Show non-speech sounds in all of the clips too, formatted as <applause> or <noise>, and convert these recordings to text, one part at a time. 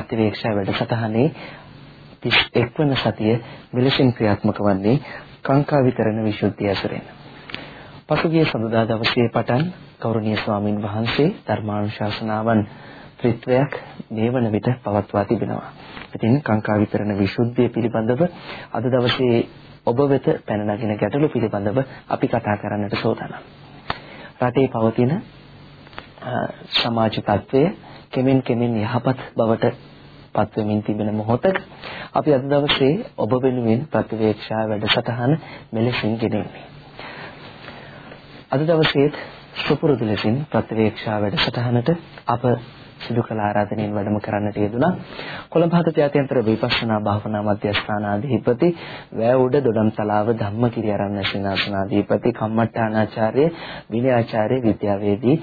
ඉතින් ප්‍රතිවේක්ෂා වැඩසටහනේ 31 වන සතිය මෙලෙසින් ක්‍රියාත්මක වන්නේ කාංකා විතරණ විසුද්ධිය ඇසුරෙන්. පසුගිය සඳුදා දවසේ පටන් ගෞරවනීය ස්වාමින් වහන්සේ ධර්මානුශාසනාවන් ත්‍රිත්වයක් මේ වන විට පවත්වා තිබෙනවා. ඉතින් කාංකා විතරණ විසුද්ධිය පිළිබඳව අද දවසේ ඔබ වෙත පැන නගින ගැටලු පිළිබඳව අපි කතා කරන්නට සෝදානම්. රටේ පවතින සමාජ තත්ත්වය කෙමෙන් කෙමෙන් යහපත් බවට පත් වෙමින් තිබෙන මොහොතක අපි අද දවසේ ඔබ වෙනුවෙන් ප්‍රතිවේක්ෂා වැඩසටහන මෙලෙසින් ගෙනෙන්නේ. අද දවසේ සුපුරුදු ලෙසින් ප්‍රතිවේක්ෂා වැඩසටහනට අප සිදු කළ ආරාධනෙන් වැඩම කරන්නට යෙදුණා කොළඹ හත ජාත්‍යන්තර විපස්සනා භාවනා මධ්‍යස්ථානාධිපති වැවුඩ දොඩම්තලාව ධම්මකිරිය ආරණ්‍ය සේනාසනාධිපති කම්මට්ටානාචාර්ය විනයාචාර්ය විද්‍යාවේදී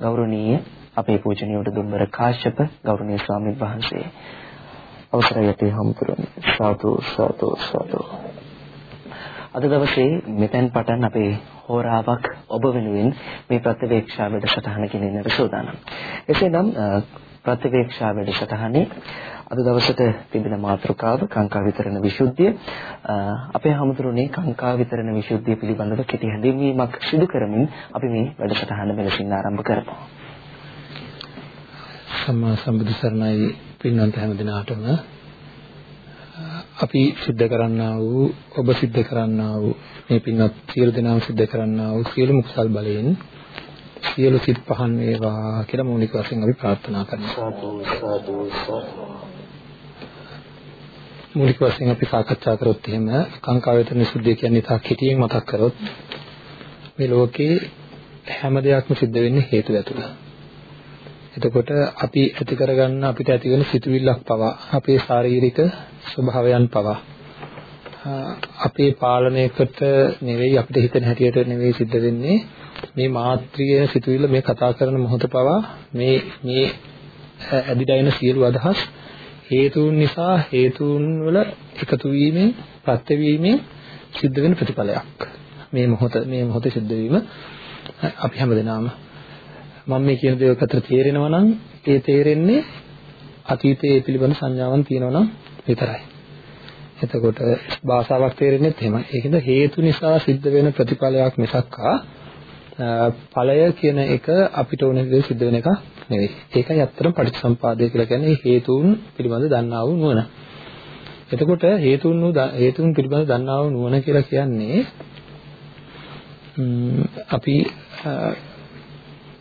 ගෞරවනීය අපේ පූජනීය උඩුදුම්බර කාශ්‍යප ගෞරවනීය ස්වාමීන් වහන්සේ අවසරයි යටි හම්තුරුනි සාදු සාදු සාදු අද දවසේ මෙතෙන් පටන් අපේ හෝරාවක් ඔබ වෙනුවෙන් මේ ප්‍රතිවේක්ෂා වැඩසටහන ගෙනෙන්නට සූදානම්. එසේනම් ප්‍රතිවේක්ෂා වැඩසටහනේ අද දවසට තිබෙන මාතෘකාව කාංකා විතරණ විසුද්ධිය අපේ හැමතුරුනේ කාංකා විතරණ විසුද්ධිය පිළිබඳව කෙටි හැඳින්වීමක් සිදු කරමින් අපි මේ වැඩසටහන මෙලෙසින් ආරම්භ කරමු. සම්මා සම්බුදු සරණයි පින්වන්ත හැම දිනාටම අපි සිද්ධ කරන්නා වූ ඔබ සිද්ධ කරන්නා වූ මේ පින්වත් සියලු දෙනාම සිද්ධ කරන්නා වූ සියලු මුක්සල් බලයෙන් සියලු සිත් පහන් වේවා කියලා මූලික වශයෙන් අපි ප්‍රාර්ථනා කරනවා. මූලික වශයෙන් අපි සාකච්ඡා කරොත් එහෙම කාංකා වේතන සුද්ධිය කියන්නේ තා කෙටියෙන් මතක් කරොත් මේ ලෝකේ හැම දෙයක්ම සිද්ධ වෙන්නේ හේතු ඇතුළත. එතකොට අපි ඇති කරගන්න අපිට ඇති වෙන සිතුවිල්ලක් පවා අපේ ශාරීරික ස්වභාවයන් පවා. අපේ පාලනයකට නෙවෙයි අපිට හිතෙන හැටියට නෙවෙයි සිද්ධ වෙන්නේ මේ මාත්‍රිය සිතුවිල්ල මේ කතා කරන මොහොත පවා මේ මේ ඇදිලා එන සියලු අදහස් හේතුන් නිසා හේතුන් වල එකතු වීමෙන් ප්‍රත්‍ය වීමෙන් සිද්ධ වෙන ප්‍රතිඵලයක්. මේ මොහොත මේ මොහොතේ සිද්ධ වීම අපි හැමදෙනාම මම මේ කියන දේ අතර තේරෙනවා නම් ඒ තේරෙන්නේ අතීතයේ පිළිබඳ සංඥාවන් තියෙනවා නම් විතරයි. එතකොට භාෂාවක් තේරෙන්නේත් එහෙමයි. ඒකද හේතු නිසා සිද්ධ වෙන ප්‍රතිඵලයක් මිසක්කා ඵලය කියන එක අපිට ඕන විදිහට සිද්ධ වෙන එක නෙවෙයි. ඒකයි අත්‍තරම පටිච්චසම්පාදය කියලා කියන්නේ හේතුන් පිළිබඳ දන්නා වූ නුවණ. එතකොට හේතුන් හේතුන් පිළිබඳ දන්නා වූ නුවණ කියලා කියන්නේ අපි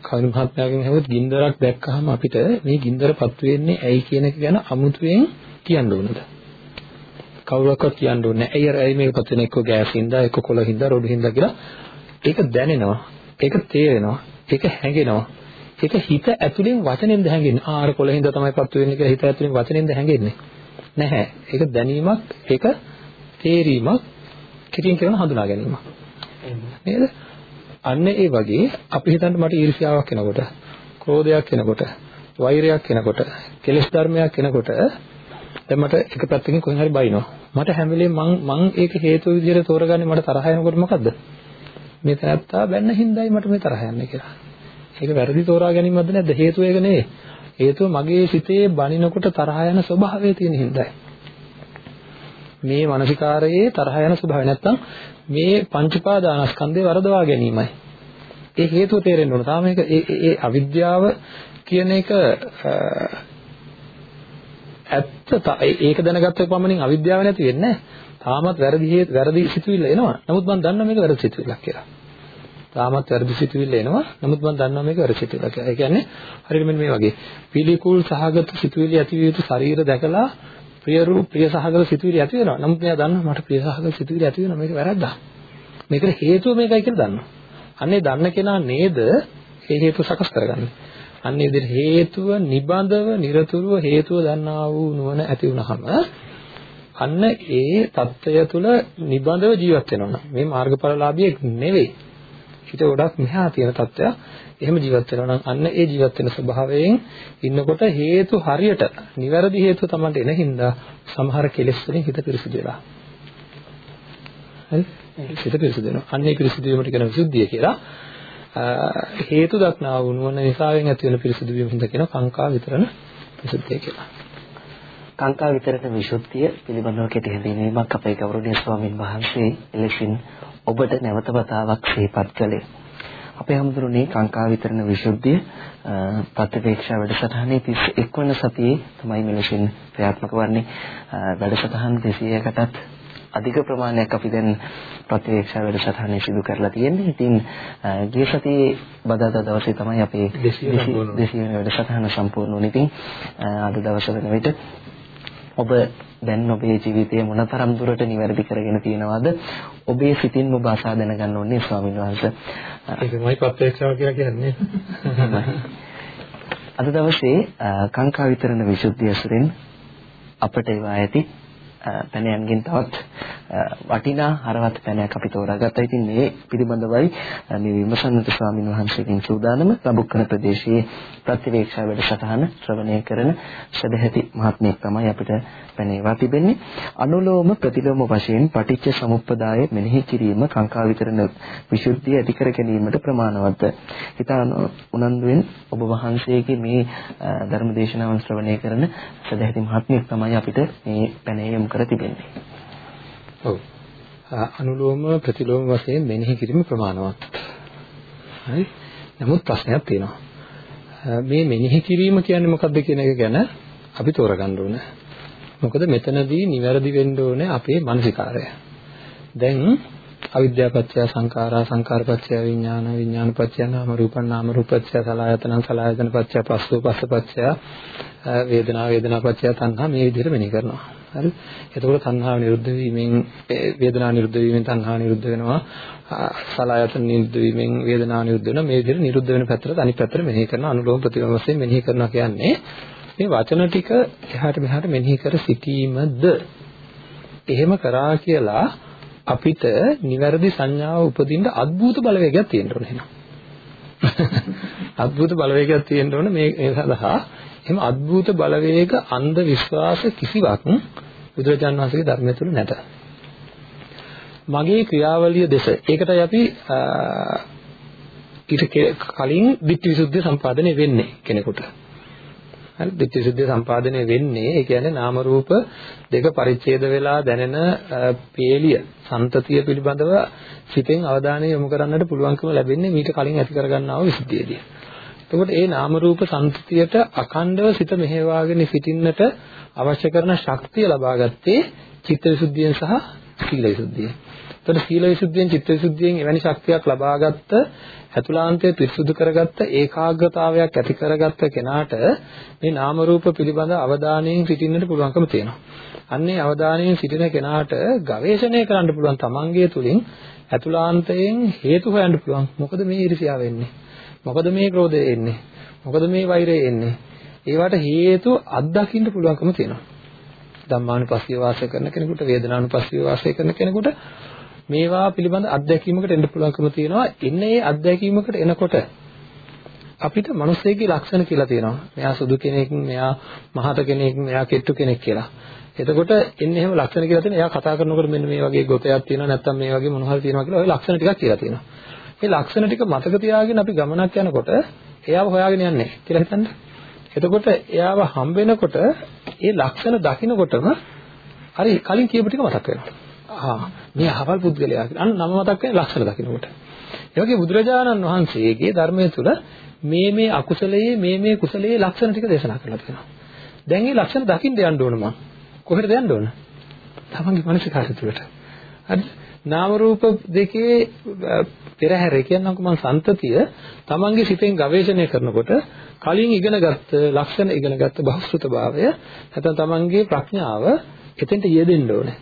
කවුරු මහත්මයාගෙන් අහුවොත් ගින්දරක් දැක්කහම අපිට මේ ගින්දරපත් වෙන්නේ ඇයි කියන එක ගැන අමුතුවෙන් කියන්න ඕනද? කවුරක්වත් කියන්න ඕනේ නැහැ. ඇයි අර ඇයි මේක පත් වෙන එක්ක ගෑස් හින්දා එක්ක කොළ හින්දා රොඩු හින්දා කියලා ඒක දැනෙනවා. ඒක තේරෙනවා. ඒක හැඟෙනවා. ඒක හිත ඇතුලෙන් වචනෙන්ද හැඟෙන්නේ. ආ අර කොළ හින්දා තමයි පත් වෙන්නේ කියලා හිත ඇතුලෙන් වචනෙන්ද හැඟෙන්නේ. නැහැ. ඒක දැනීමක්, ඒක තේරීමක්, කිරින් කියන හඳුනා ගැනීමක්. නේද? අන්න ඒ වගේ අපි හිතන්න මට ඊර්ෂ්‍යාවක් එනකොට, ක්‍රෝධයක් එනකොට, වෛරයක් එනකොට, කෙලෙස් ධර්මයක් එනකොට දැන් මට එක පැත්තකින් කොහෙන් හරි බයිනවා. මට හැම වෙලේම මං මං ඒක හේතු විදිහට තෝරගන්නේ මට තරහ යනකොට මොකද්ද? මේ තැනත්තා බැන්න හින්දායි මට මේ තරහ යන්නේ කියලා. ඒක වැරදි තෝරා ගැනීමක්ද නැද්ද? හේතුව ඒක නෙවෙයි. හේතුව මගේ සිතේ බනිනකොට තරහ යන ස්වභාවය තියෙන හින්දායි. මේ මානසිකාරයේ තරහ යන ස්වභාවය නැත්තම් මේ පංච පාදානස්කන්ධේ වරදවා ගැනීමයි. ඒ හේතුව තේරෙන්න ඕන. තාම මේක ඒ ඒ අවිද්‍යාව කියන එක ඇත්ත ඒක දැනගත්ත පමණින් අවිද්‍යාව නැති වෙන්නේ තාමත් වැරදි වැරදි සිතුවිල්ල එනවා. නමුත් මම දන්නවා මේක වැරදි සිතුවිල්ලක් කියලා. තාමත් වැරදි සිතුවිල්ල එනවා. නමුත් මම දන්නවා මේක වැරදි සිතුවිල්ලක් කියලා. ඒ කියන්නේ හරියට මෙන්න මේ වගේ පිළිකුල් සහගත සිතුවිලි ඇති විය යුතු ශරීර දැකලා ප්‍රිය රූප ප්‍රිය සහගත සිතුවිලි ඇති වෙනවා. නමුත් මෙයා දන්නවා මට ප්‍රිය සහගත සිතුවිලි ඇති වෙනවා මේක වැරද්දා. මේකට හේතුව මේකයි කියලා දන්නවා. අන්නේ දන්න කෙනා නේද ඒ හේතු සකස් කරගන්නේ. අන්නේ විදිහට හේතුව නිබඳව, নিরතුරුව හේතුව දන්නා වූ නුවණ ඇති වුනහම අන්න ඒ தত্ত্বය තුළ නිබඳව ජීවත් වෙනවා. මේ මාර්ගඵලලාභියෙක් නෙවෙයි. හිත ගොඩක් මෙහා තියෙන තත්ත්වයක්. එහෙම ජීවත් වෙනවා නම් අන්න ඒ ජීවත් වෙන ස්වභාවයෙන් ඉන්නකොට හේතු හරියට නිවැරදි හේතුව තමයි එන හින්දා සමහර කෙලෙස් වලින් හිත පිරිසිදු වෙලා. හරි? හිත පිරිසිදු වෙනවා. අන්න ඒ පිරිසිදු වීමට කියන විසුද්ධිය කියලා. හේතු දක්නා වුණොන නිසාවෙන් ඇති වෙන පිරිසිදු වීම හින්දා කියන කාංකා විතරන විසුද්ධිය කියලා. කාංකා විතරන විසුද්ධිය පිළිබඳව කෙටි හැඳින්වීමක් අපේ ගෞරවනීය ස්වාමින් වහන්සේ එලෙසින් ඔබට නැවත වතාවක් සිහිපත් කළේ. අපේ හැමදෙරුනේ කාංකා විතරණ විසුද්ධිය ප්‍රතිවේක්ෂා වැඩසටහනේ 31 වන සතියේ තමයි මෙලෙසින් ක්‍රියාත්මක වන්නේ. වැඩසටහන් 200කටත් අධික ප්‍රමාණයක් අපි දැන් ප්‍රතිවේක්ෂා වැඩසටහනේ සිදු කරලා තියෙන්නේ. ඉතින් ගිය සතියේ බදාදා දවසේ තමයි අපේ 200 වෙනි වැඩසටහන සම්පූර්ණ වුනේ. ඉතින් අද දවස වෙන විට ඔබ දැන් ඔබේ ජීවිතය මොනතරම් දුරට නිවැරදි කරගෙන තියෙනවද? ඔබේ සිතින්ම ඔබ අසා දැනගන්න ඕනේ ස්වාමීන් වහන්සේ. ඒකමයි ප්‍රත්‍යක්ෂව කියලා කියන්නේ. <laughs> අද දවසේ කාංකා විතරණ විසුද්ධිය ඇසුරෙන් අපට ඒවා ඇති පැනයන්ගෙන් තවත් වටිනා හරවත් පැනයක් අපි තෝරාගත්තා. ඉතින් මේ පිළිබඳවයි මේ විමසන්නට ස්වාමින් වහන්සේගෙන් සූදානම ලබුක්කන ප්‍රදේශයේ ප්‍රතිවේක්ෂා වැඩසටහන ශ්‍රවණය කරන සදැහැති මහත්මයෙක් තමයි අපිට පැනේවා තිබෙන්නේ. අනුලෝම ප්‍රතිලෝම වශයෙන් පටිච්ච සමුප්පදාය මෙනෙහි කිරීම කාංකා විතරන විසුද්ධිය ඇති කර ගැනීමට ප්‍රමාණවත්. හිතාන උනන්දුවෙන් ඔබ වහන්සේගේ මේ ධර්ම දේශනාවන් ශ්‍රවණය කරන සදැහැති මහත්මයෙක් තමයි අපිට මේ පැනේ යොමු කර තිබෙන්නේ. ඔව්. අනුලෝම ප්‍රතිලෝම වශයෙන් මෙනෙහි කිරීම ප්‍රමාණවත්. හරි. නමුත් ප්‍රශ්නයක් තියෙනවා. මේ මෙනෙහි කිරීම කියන්නේ මොකක්ද කියන එක ගැන අපි තෝරගන්න ඕනේ. මොකද මෙතනදී නිවැරදි වෙන්න ඕනේ අපේ මානසිකාරය. දැන් අවිද්‍යාපත්‍ය සංඛාරා සංඛාරපත්‍ය විඥාන විඥානපත්‍ය නාම රූපං නාම රූපත්‍ය සලආයතනං සලආයතනපත්‍ය පස්සෝ පස්සපත්‍ය වේදනා වේදනාපත්‍ය තණ්හා මේ විදිහට මෙනෙහි කරනවා. හරි. එතකොට තණ්හාව නිරුද්ධ වීමෙන් වේදනා නිරුද්ධ වීමෙන් තණ්හා නිරුද්ධ වෙනවා. සලායතන නිරුද්ධ වීමෙන් වේදනාව නිරුද්ධ වෙනවා. මේ විදිහට නිරුද්ධ වෙන පැත්තට අනිත් පැත්තට මෙනෙහි කරන අනුලෝම ප්‍රතිලෝම වශයෙන් මෙනෙහි කරනවා කියන්නේ මේ වචන ටික එහාට මෙහාට මෙනෙහි කර සිටීමද? එහෙම කරා කියලා අපිට නිවැරදි සංඥාව උපදින්න අద్భుත බලවේගයක් තියෙන්න ඕන එහෙනම්. අద్భుත බලවේගයක් තියෙන්න ඕන මේ සඳහා. එහෙම අద్భుත බලවේග අන්ධ විශ්වාස කිසිවක් බුදුරජාන් වහන්සේගේ ධර්මය තුල නැත. මගේ ක්‍රියාවලිය දෙස ඒකටයි අපි ඊට කලින් ditthi visuddhi සම්පාදනය වෙන්නේ කෙනෙකුට. හරි ditthi visuddhi සම්පාදනය වෙන්නේ ඒ කියන්නේ නාම රූප දෙක පරිච්ඡේද වෙලා දැනෙන පේලිය සන්තතිය පිළිබඳව සිතෙන් අවධානය යොමු කරන්නට පුළුවන්කම ලැබෙන්නේ මීට කලින් ඇති කරගන්නා වූ විසුද්ධියදී. එතකොට ඒ නාම රූප සම්පතියට අඛණ්ඩව සිත මෙහෙවාගෙන සිටින්නට අවශ්‍ය කරන ශක්තිය ලබා ගත්තේ චිත්තවිසුද්ධියෙන් සහ සීලවිසුද්ධියෙන්. එතකොට සීලවිසුද්ධියෙන් චිත්තවිසුද්ධියෙන් එවැනි ශක්තියක් ලබාගත්ත ඇතුළාන්තය පිරිසුදු කරගත්ත ඒකාග්‍රතාවයක් ඇති කරගත්ත කෙනාට මේ නාම රූප පිළිබඳ අවධානයෙන් සිටින්නට පුළුවන්කම තියෙනවා. අන්නේ අවධානයෙන් සිටින කෙනාට ගවේෂණය කරන්න පුළුවන් තමන්ගේ තුලින් ඇතුළාන්තයෙන් හේතු හොයන්න පුළුවන්. මොකද මේ ඊර්ෂ්‍යාව වෙන්නේ? මොකද මේ ක්‍රෝධය එන්නේ? මොකද මේ වෛරය එන්නේ? ඒවට හේතු අත්දකින්න පුළුවන්කම තියෙනවා. ධම්මානුපස්සීව වාසය කරන කෙනෙකුට වේදනානුපස්සීව වාසය කරන කෙනෙකුට මේවා පිළිබඳ අත්දැකීමකට එන්න පුළුවන්කම තියෙනවා. එන්නේ ඒ අත්දැකීමකට එනකොට අපිට මිනිස්සෙගේ ලක්ෂණ කියලා තියෙනවා. මෙයා සුදු කෙනෙක්, මෙයා මහත කෙනෙක්, මෙයා කෙට්ටු කෙනෙක් කියලා. එතකොට එන්නේ එහෙම ලක්ෂණ කියලා තියෙන. එයා කතා කරනකොට මෙන්න මේ වගේ ගොතයක් තියෙනවා, නැත්නම් මේ වගේ මොන හරි තියෙනවා කියලා ওই ලක්ෂණ ටිකක් කියලා තියෙනවා. මේ ලක්ෂණ ටික මතක තියාගෙන අපි ගමනක් යනකොට එයාව හොයාගෙන යන්නේ කියලා හිතන්න. එතකොට එයාව හම්බ වෙනකොට ඒ ලක්ෂණ දකිනකොටම හරි කලින් කියපු ටික මතක් වෙනවා. ආ මේ අහවල් පුද්ගලයා කියලා. අන්න නම මතක් වෙන ලක්ෂණ දකිනකොට. ඒ වගේ බුදුරජාණන් වහන්සේගේ ධර්මයේ තුල මේ මේ අකුසලයේ මේ මේ කුසලයේ ලක්ෂණ ටික දේශනා කරලා තියෙනවා. දැන් මේ ලක්ෂණ දකින්න යන්න ඕන මම. කොහෙද යන්න ඕන? තමන්ගේ මානසිකාරය තුළට. හරි. නාම රූප දෙකේ පෙරහැර කියන්නම්කෝ මම සන්තතිය තමන්ගේ සිතෙන් ගවේෂණය කරනකොට කලින් ඉගෙනගත්ත ලක්ෂණ ඉගෙනගත්ත බහුශෘතභාවය නැත්නම් තමන්ගේ ප්‍රඥාව එතෙන්ට යෙදෙන්න ඕනේ.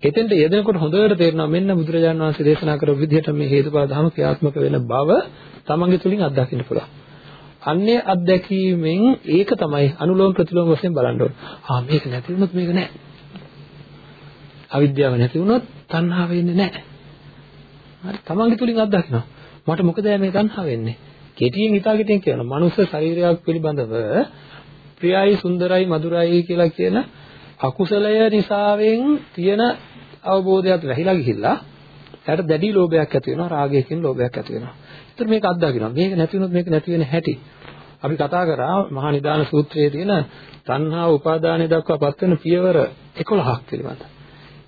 එතෙන්ට යෙදෙනකොට හොඳට තේරෙනවා මෙන්න බුදුරජාණන් වහන්සේ දේශනා කරපු විදිහට මේ හේතුඵල ධර්ම ක්‍රියාත්මක වෙන බව තමන්ගේ තුලින් අත්දකින්න පුළුවන්. අන්නේ අත්දැකීමෙන් ඒක තමයි අනුලෝම ප්‍රතිලෝම වශයෙන් බලන්න ඕනේ. ආ මේක නැති වුණොත් මේක නැහැ. අවිද්‍යාව නැති වුණොත් තණ්හාව වෙන්නේ නැහැ. හරි තමන්ගේ තුලින් අත්දකිනවා. මට මොකද මේ තණ්හාව වෙන්නේ? කෙටියෙන් හිතාගෙන කියනවා. මනුස්ස ශරීරයක් පිළිබඳව ප්‍රියයි සුන්දරයි මధుරයි කියලා කියන අකුසලය නිසාවෙන් තියෙන අවබෝධයක් වැහිලා ගිහිල්ලා එයාට දැඩි ලෝභයක් ඇති වෙනවා රාගයකින් ලෝභයක් ඇති වෙනවා. ඒතර මේක අත්දකිනවා. මේක නැති වුණොත් මේක නැති වෙන හැටි. අපි කතා කරා මහා නිදාන සූත්‍රයේ තියෙන තණ්හා උපාදානය දක්වා පත් වෙන පියවර 11ක් පිළිබඳ.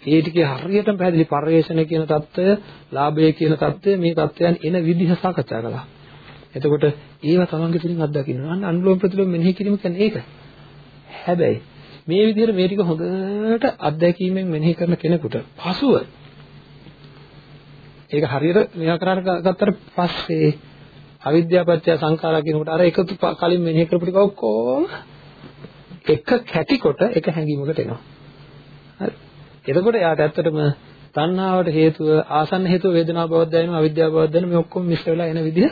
ඒ ටිකේ හරියටම පැහැදිලි පරිවේෂණ කියන தত্ত্বය, ලාභය කියන தত্ত্বය මේ தত্ত্বයන් එන විදිහ සාකච්ඡා කළා. එතකොට ඒවා තමන්ගේ තුලින් අත්දකින්න. අන්න අනුලෝම ප්‍රතිලෝම මෙනෙහි කිරීම කියන්නේ ඒක. හැබැයි මේ විදිහට මේ ටික හොඳට අත්දැකීමෙන් මෙනෙහි කරන කෙනෙකුට පසුව ඒක හරියට ව්‍යාකරණ ගත්තට පස්සේ අවිද්‍යාපත්‍ය සංඛාරා කියනකොට අර එකතු කලින් මෙනෙහි කරපු ටික ඔක්කොම එක කැටිකොට එක හැඟීමකට එනවා. හරි. එතකොට යාට ඇත්තටම තණ්හාවට හේතුව ආසන්න හේතුව වේදනාව බවක් දැනෙනවා අවිද්‍යාව බවක් දැනෙනවා මේ ඔක්කොම මිශ්‍ර වෙලා එන විදිහ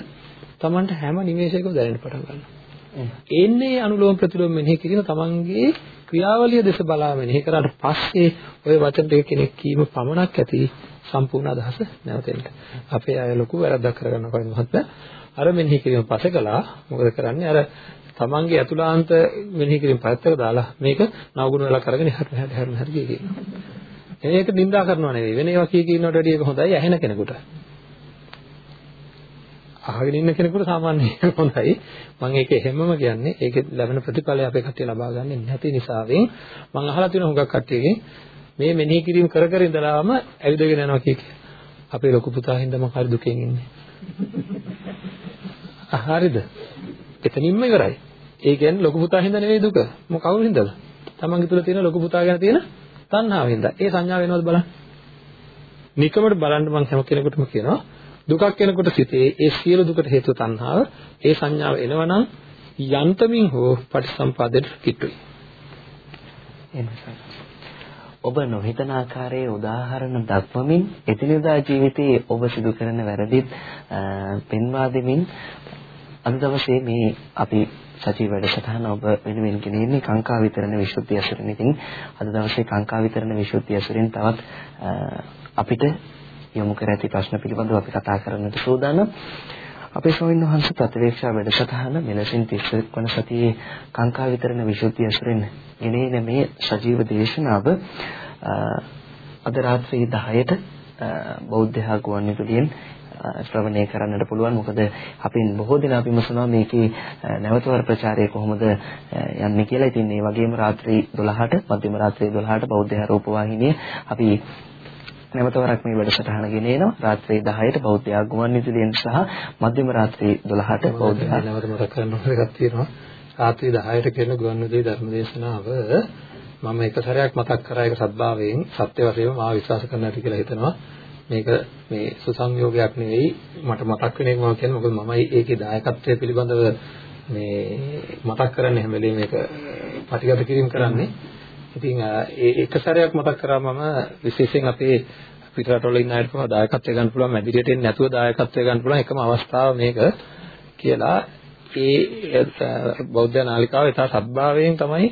Tamanට හැම නිමේෂයකම දැනෙන්න පටන් ගන්නවා. එන්නේ අනුලෝම ප්‍රතිලෝම මෙනෙහි කිරීම තමන්ගේ ක්‍රියාවලිය දෙස බලා මෙනෙහි කරාට පස්සේ ওই වචන දෙක කෙනෙක් කීම පමණක් ඇති සම්පූර්ණ අදහස නැවතෙන්න. අපේ අය ලොකු වැරද්දක් කරගන්නවා කවුද මහත්මයා? අර මෙනෙහි කිරීම පස්සේ කළා. මොකද කරන්නේ? අර තමන්ගේ අතුලාන්ත මෙනෙහි කිරීම පැත්තට දාලා මේක නවගුණ වෙලා කරගෙන එහාට මෙහාට හැරෙන හැටි කියනවා. ඒක නිඳා කරනව නෙවෙයි. වෙන ඒවා කිය කියනකට වැඩිය ඒක හොඳයි ඇහෙන කෙනෙකුට. අහගෙන ඉන්න කෙනෙකුට සාමාන්‍යයෙන් <laughs> හොඳයි. මම ඒක හැමම කියන්නේ ඒකේ ලැබෙන ප්‍රතිඵලය අපේ කට්ටිය ලබා ගන්න නැති නිසාවෙන් මම අහලා තියෙන හුඟක් කට්ටියගෙන් මේ මෙනෙහි කිරීම කර කර ඉඳලාම ඇවිදගෙන යනවා කිය කී. අපේ ලොකු පුතා හින්දා මම හරි දුකෙන් ඉන්නේ. <laughs> හරිද? එතනින්ම ඉවරයි. ඒ කියන්නේ ලොකු පුතා හින්දා නෙවෙයි දුක. මොක කවුරු හින්දාද? තමන්ගේ තුල තියෙන ලොකු පුතා ගැන තියෙන තණ්හාව හින්දා. ඒ සංඥා වෙනවද බලන්න. නිකමට බලන්න මම හැම කෙනෙකුටම කියනවා දුකක් එනකොට සිතේ ඒ සියලු දුකට හේතුව තණ්හාව. ඒ සංඥාව එනවනම් යන්තමින් හෝ පටිසම්පාදයට කිට්ටුයි. එනිසා ඔබ නොහිතන ආකාරයේ උදාහරණ දක්වමින් එදිනෙදා ජීවිතයේ ඔබ සිදු කරන වැරදිත් පෙන්වා දෙමින් අද දවසේ මේ අපි සජීව වැඩසටහන ඔබ වෙනුවෙන් ගෙනෙන්නේ කාංකා විතරණ විසුද්ධිය අසුරින්. ඉතින් අද දවසේ කාංකා විතරණ විසුද්ධිය අසුරින් තවත් අපිට යොමු කර ඇති ප්‍රශ්න පිළිබඳව අපි කතා කරන්නට සූදානම්. අපේ ස්වාමීන් වහන්සේ ප්‍රතිවේක්ෂා වැඩසටහන මෙලෙසින් 31 වන සතියේ කාංකා විතරණ විසුද්ධිය අසුරින් ගෙනෙන මේ සජීව දේශනාව අද රාත්‍රී 10ට බෞද්ධ ගුවන්විදුලියෙන් ශ්‍රවණය කරන්නට පුළුවන්. මොකද අපි බොහෝ දෙනා විමසනවා මේකේ නැවතවර ප්‍රචාරය කොහොමද යන්නේ කියලා. ඉතින් ඒ වගේම රාත්‍රී 12ට මධ්‍යම රාත්‍රී 12ට බෞද්ධ රූප වාහිනිය අපි නැවතවරක් මේ වැඩසටහන ගෙනෙනවා රාත්‍රී 10ට බෞද්ධ ආගමන් විදුලියෙන් සහ මධ්‍යම රාත්‍රී 12ට බෞද්ධ නැවත මතක් කරන්න ඕන එකක් තියෙනවා. රාත්‍රී 10ට කරන ගුවන්විදුලි ධර්මදේශනාව මම එක සැරයක් මතක් කරා. ඒක සත්භාවයෙන් සත්‍ය වශයෙන්ම මාව විශ්වාස කරන්න ඇති කියලා හිතනවා මේක මේ සුසංයෝගයක් නෙවෙයි මට මතක් වෙන එක මම කියන්නේ මොකද මමයි ඒකේ දායකත්වය පිළිබඳව මේ මතක් කරන්නේ හැම වෙලේම මේක ප්‍රතිගත කිරීම කරන්නේ ඉතින් ඒ එක සැරයක් මතක් කරා මම විශේෂයෙන් අපේ පිටරටවල ඉන්න අයට කොහොමද දායකත්වය ගන්න පුළුවන් මැදිරියට එන්නේ නැතුව දායකත්වය ගන්න පුළුවන් එකම අවස්ථාව මේක කියලා ඒ බෞද්ධ නාලිකාව ඒත සත්භාවයෙන් තමයි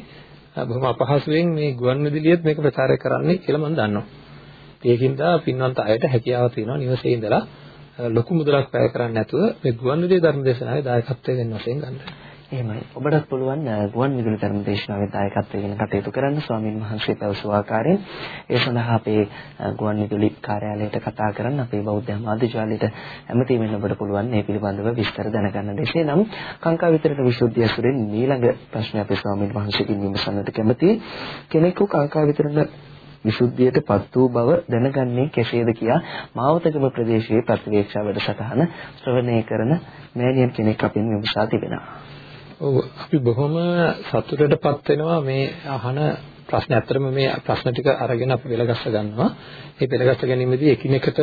බොහොම අපහසුයෙන් මේ ගුවන් විදුලියෙත් මේක ප්‍රචාරය කරන්නේ කියලා මම දන්නවා. ඒකින්ද පින්වන්ත අයට හැකියාව තියෙනවා නිවසේ ඉඳලා ලොකු මුදලක් වැය කරන්නේ නැතුව මේ ගුවන් විදුලි ධර්ම දේශනාවේ දායකත්වය වෙන වශයෙන් ගන්න. එහෙමයි. ඔබටත් පුළුවන් ගුවන් විදුලි ධර්ම දේශනාවේ දායකත්වයෙන් කටයුතු කරන්න ස්වාමින් වහන්සේ පැවසු ආකාරයෙන් ඒ සඳහා අපේ ගුවන් විදුලි කාර්යාලයට කතා කරන්න අපේ බෞද්ධ මාධ්‍යාලයට ඇමති වෙන්න ඔබට පුළුවන් මේ පිළිබඳව විස්තර දැනගන්න. එසේ නම් කාංකා විතරට විශ්වවිද්‍යාල ඇසුරෙන් ඊළඟ ප්‍රශ්නය අපේ ස්වාමින් වහන්සේගෙන් විමසන්නට කැමතියි. කෙනෙකු කාංකා විතරන විසුද්ධියට පත් වූ බව දැනගන්නේ කෙසේද කියා මාවතගම ප්‍රදේශයේ ප්‍රතිවේක්ෂා වැඩසටහන ශ්‍රවණය කරන මෑණියන් කෙනෙක් අපින් විමසා තිබෙනවා. ඔව් අපි බොහොම සතුටටපත් වෙනවා මේ අහන ප්‍රශ්න ඇත්තටම මේ ප්‍රශ්න ටික අරගෙන අපි පෙළගස්ස ගන්නවා. මේ පෙළගස්ස ගැනීමේදී එකිනෙකට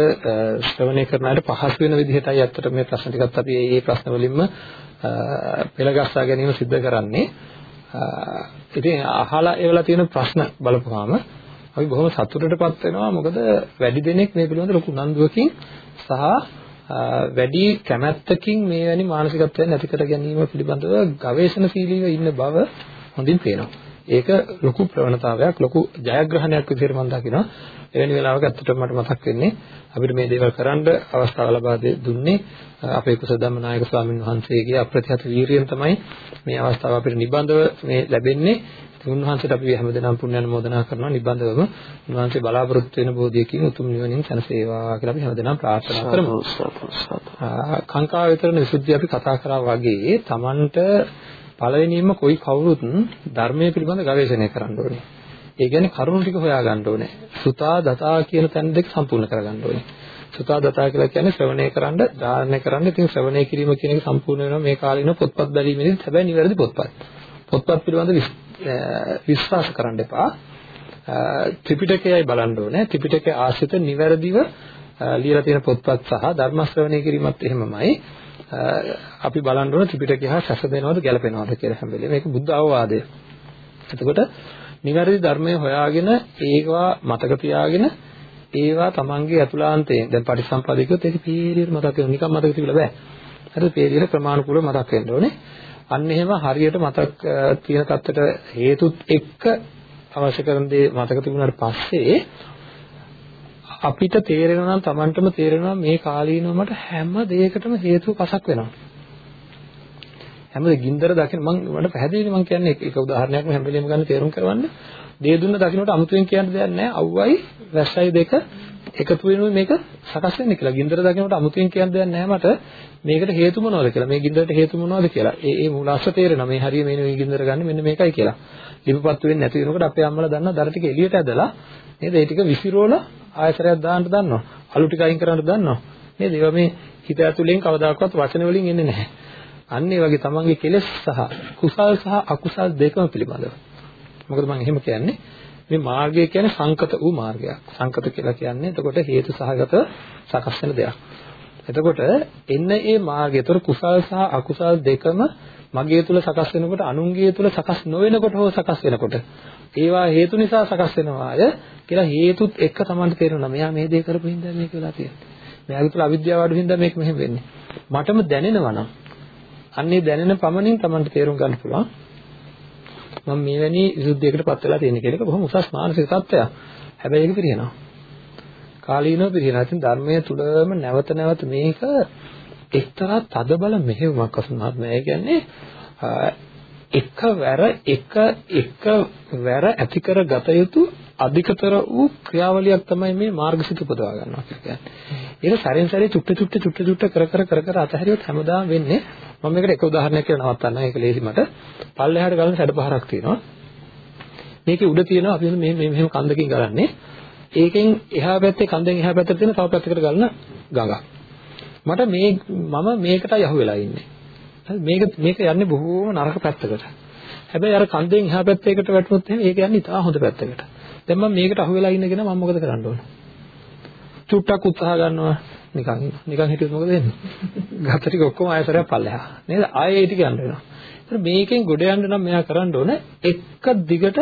ශ්‍රවණය කරන අයට පහසු වෙන විදිහටයි ඇත්තට මේ ප්‍රශ්න ටිකත් අපි මේ ප්‍රශ්න වලින්ම පෙළගස්සා ගැනීම සිද්ධ කරන්නේ. ඉතින් අහලා ඒවලා තියෙන ප්‍රශ්න බලපුවාම අපි බොහොම සතුටටපත් වෙනවා. මොකද වැඩි දෙනෙක් මේ පිළිබඳව ලොකු උනන්දුවකින් සහ වැඩි කැමැත්තකින් මේ වැනි මානසිකත්වයන් ඇති කර ගැනීම පිළිබඳව ගවේෂණශීලීව ඉන්න බව හොඳින් පේනවා. ඒක ලොකු ප්‍රවණතාවයක් ලොකු ජයග්‍රහණයක් විදිහට මම දකිනවා. එවැනි වෙලාවක ඇත්තටම මට මතක් වෙන්නේ අපිට මේ දේවල් කරන්න අවස්ථාව ලබා දුන්නේ අපේ කුසදම්ම නායක ස්වාමීන් වහන්සේගේ අප්‍රතිහත වීරියෙන් තමයි මේ අවස්ථාව අපිට නිබඳව මේ ලැබෙන්නේ. උන්වහන්සේට අපි හැමදෙනාම පුණ්‍ය අනුමෝදනා කරනවා නිබඳවම උන්වහන්සේ බලාපොරොත්තු වෙන බෝධියකින් උතුම් නිවනින් සැනසේවා කියලා අපි හැමදෙනාම ප්‍රාර්ථනා කරමු. කාංකා විතරන විසුද්ධිය අපි කතා කරා වගේ Tamanට පළවෙනියෙන්ම કોઈ කවුරුත් ධර්මයේ පිළිබඳ ගවේෂණය කරන්න ඕනේ. ඒ කියන්නේ කරුණු ටික හොයාගන්න ඕනේ. සුතා දතා කියන තැන් දෙක සම්පූර්ණ කරගන්න ඕනේ. සුතා දතා කියලා කියන්නේ ශ්‍රවණය කරන්න, ධාරණය කරන්න. ඉතින් ශ්‍රවණය කිරීම කියන එක සම්පූර්ණ වෙනවා මේ කාලින පොත්පත් බැලීමේදී හැබැයි නිවැරදි පොත්පත්. පොත්පත් පිළිබඳ විශ්වාස කරන්න එපා. ත්‍රිපිටකයයි බලන්න ඕනේ. ත්‍රිපිටකයේ ආශ්‍රිත නිවැරදිව ලියලා තියෙන පොත්පත් සහ ධර්ම ශ්‍රවණය කිරීමත් එහෙමමයි. අපි බලන්න ඕන ත්‍රිපිටකය හා සැසඳෙනවද ගැලපෙනවද කියලා හැම වෙලේම මේක බුද්ධ අවවාදය. එතකොට නිවැරදි ධර්මය හොයාගෙන ඒවා මතක තියාගෙන ඒවා තමන්ගේ අතුලාන්තයෙන් දැන් පටිසම්පාදේ කිව්වොත් ඒක පීරියට මතක වෙනවා නිකන් මතක තිබිලා බෑ. හරි පීරියට ක්‍රමානුකූලව මතක් වෙන්න ඕනේ. අන්න එහෙම හරියට මතක් තියෙන තත්ත්වයට හේතුත් එක්ක අවශ්‍ය කරන දේ මතක තිබුණාට පස්සේ අපිට තේරෙනවා නම් Tamanටම තේරෙනවා මේ කාලීනව මට හැම දෙයකටම හේතුව පසක් වෙනවා. හැම ගින්දර දකින මම මට පැහැදිලිද මම කියන්නේ එක උදාහරණයක් හැම වෙලෙම ගන්න තේරුම් කරවන්න. දේ දුන්න දකින්නට අමුතුවෙන් කියන්න දෙයක් නැහැ. අවුවයි වැස්සයි දෙක එකතු වෙනුයි මේක සකස් වෙන්නේ කියලා. ගින්දර දකින්නට අමුතුවෙන් කියන්න දෙයක් නැහැ මට. මේකට හේතු මොනවද කියලා. මේ ගින්දරට හේතු මොනවද කියලා. ඒ ඒ මූලාශ්‍ර තේරෙනවා. මේ හරිය මේ මේ ගින්දර ගන්න මෙන්න මේකයි කියලා. ලිපපත්තු වෙන්නේ නැති වෙනකොට අපේ අම්මලා දන්නා දර ටික එළියට ඇදලා නේද? ඒ ටික විසිරෝලා ආයතරයක් දාන්න දන්නවා. අලු ටික අයින් කරන්න දන්නවා. නේද? ඒවා මේ හිත ඇතුලෙන් කවදාකවත් වචන වලින් එන්නේ නැහැ. අන්න ඒ වගේ තමන්ගේ කෙලෙස් සහ කුසල් සහ අකුසල් දෙකම පිළිබඳව. මොකද මම එහෙම කියන්නේ මේ මාර්ගය කියන්නේ සංකත වූ මාර්ගයක්. සංකත කියලා කියන්නේ එතකොට හේතු සහගත සකස් වෙන දෙයක්. එතකොට එන්න ඒ මාර්ගය. ඒතර කුසල් සහ අකුසල් දෙකම මගේ තුල සකස් වෙනකොට අනුන්ගේ තුල සකස් නොවෙනකොට හෝ සකස් වෙනකොට ඒවා හේතු නිසා සකස් වෙනවාය කියලා හේතුත් එක්ක Tamanට තේරෙනවා. මෙයා මේ දේ කරපු හින්දා මේක වෙලා තියෙන්නේ. මෙයාගේ තුල අවිද්‍යාව අඩු හින්දා මේක මෙහෙම වෙන්නේ. මටම දැනෙනවා නම් අන්නේ දැනෙන පමණින් Tamanට තේරුම් ගන්න පුළුවන්. මම මෙවැනි විසුද්ධියකටපත් වෙලා තියෙන කෙනෙක් බොහොම උසස් මානසික තත්ත්වයක්. හැබැයි ඒක පිරිනනවා. කාලීනව පිරිනනවා. ඉතින් ධර්මයේ තුලම නැවත නැවත මේක එක්තරා තදබල මෙහෙයුමක් අසුනාත් නෑ. ඒ කියන්නේ එකවර එක එකවර ඇති කර ගත යුතු අධිකතර වූ ක්‍රියාවලියක් තමයි මේ මාර්ගසිත උපදවා ගන්නවා කියන්නේ. ඒක සැරෙන් සැරේ චුට්ට චුට්ට චුට්ට චුට්ට කර කර කර කර අතහැරියොත් හැමදාම වෙන්නේ මම මේකට එක උදාහරණයක් කියලා නවත්තන්න. ඒක ලේසි මට. පල්ලෙහාට ගලන සැඩපහරක් තියෙනවා. මේකේ උඩ තියෙනවා අපි මේ මෙහෙම කන්දකින් ගලන්නේ. ඒකෙන් එහා පැත්තේ කන්දෙන් එහා පැත්තට තියෙන තව පැත්තකට ගලන ගඟක්. මට මේ මම මේකටයි අහු වෙලා ඉන්නේ. මේක මේක යන්නේ බොහෝම නරක පැත්තකට. හැබැයි අර කන්දෙන් එහා පැත්තේකට වැටුනොත් එහෙනම් ඒක යන්නේ ඉතා හොඳ පැත්තකට. දැන් මම මේකට අහු වෙලා ඉන්නගෙන මම මොකද කරන්න ඕන? චුට්ටක් උත්සාහ ගන්නවා නිකන් නිකන් හිටියොත් මොකද වෙන්නේ? ගත ටික ඔක්කොම ආයතරයක් පල්ලෙහා. නේද? ආයෙ ඒ ටික යන්න වෙනවා. ඒත් මේකෙන් ගොඩ යන්න නම් මෙයා කරන්න ඕන එක දිගට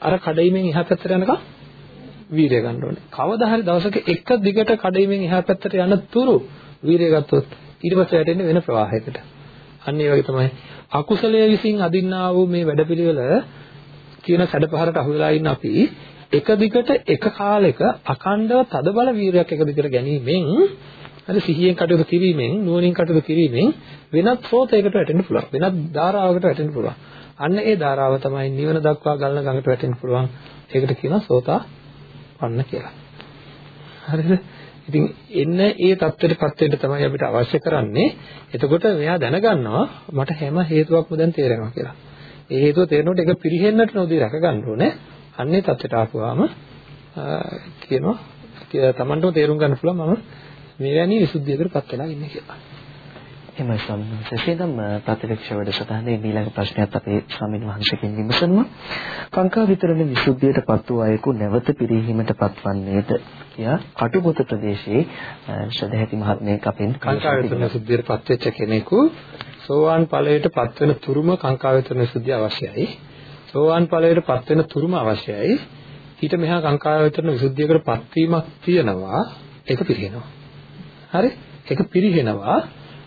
අර කඩයිමෙන් එහා පැත්තට යනකම් වීරය ගන්න ඕනේ. කවදා හරි දවසක එක දිගට කඩයිමෙන් එහා පැත්තට යන තුරු වීරය ගත්තොත් ඊට පස්සේ වැටෙන්නේ වෙන ප්‍රවාහයකට. අන්න ඒ වගේ තමයි. අකුසලයේ විසින් අදින්නා වූ මේ වැඩපිළිවෙල කියන සැඩපහරට අහු වෙලා ඉන්න අපි එක දිගට එක කාලෙක අඛණ්ඩව තදබල වීරයක් එක දිගට ගැනීමෙන් හරි සිහියෙන් කටයුතු කිරීමෙන් නුවණින් කටයුතු කිරීමෙන් වෙනත් ස්රෝතයකට වැටෙන්න පුළුවන්. වෙනත් ධාරාවකට වැටෙන්න පුළුවන්. අන්න ඒ ධාරාව තමයි නිවන දක්වා ගලන ගඟට වැටෙන්න පුළුවන්. ඒකට කියනවා සෝතා පන්න කියලා. හරිද? ඉතින් එන්න ඒ தත්ත්වයටපත් වෙන්න තමයි අපිට අවශ්‍ය කරන්නේ. එතකොට මෙයා දැනගන්නවා මට හැම හේතුවක්ම දැන් තේරෙනවා කියලා. ඒ හේතුව තේරෙනකොට ඒක පිරෙහෙන්නට නොදී රැක ගන්න ඕනේ. අන්නේ තත්ත්වයට ආපුවාම කියනවා තමන්ටම තේරුම් ගන්න පුළුවන් මම මෙවැනි විසුද්ධියකටපත් වෙලා ඉන්නේ කියලා. වහන්සේ. සේදම් ප්‍රතිලක්ෂ වැඩසටහනේ ඊළඟ ප්‍රශ්නයත් අපේ ස්වාමීන් වහන්සේගෙන් විමසනවා. කාංකා විතරණ විසුද්ධියටපත් වූ අයෙකු නැවත පිරිහීමටපත් වන්නේද? කියා කටුපොත ප්‍රදේශයේ ශ්‍රදහැති මහත්මයෙක් අපෙන් කාංකා විතරණ විසුද්ධියටපත් වෙච්ච කෙනෙකු සෝවාන් ඵලයටපත් වෙන තුරුම කාංකා විතරණ විසුද්ධිය අවශ්‍යයි. සෝවාන් ඵලයටපත් වෙන තුරුම අවශ්‍යයි. ඊට මෙහා කාංකා විතරණ විසුද්ධියකටපත් වීමක් තියෙනවා. ඒක පිරිහෙනවා. හරි? ඒක පිරිහෙනවා.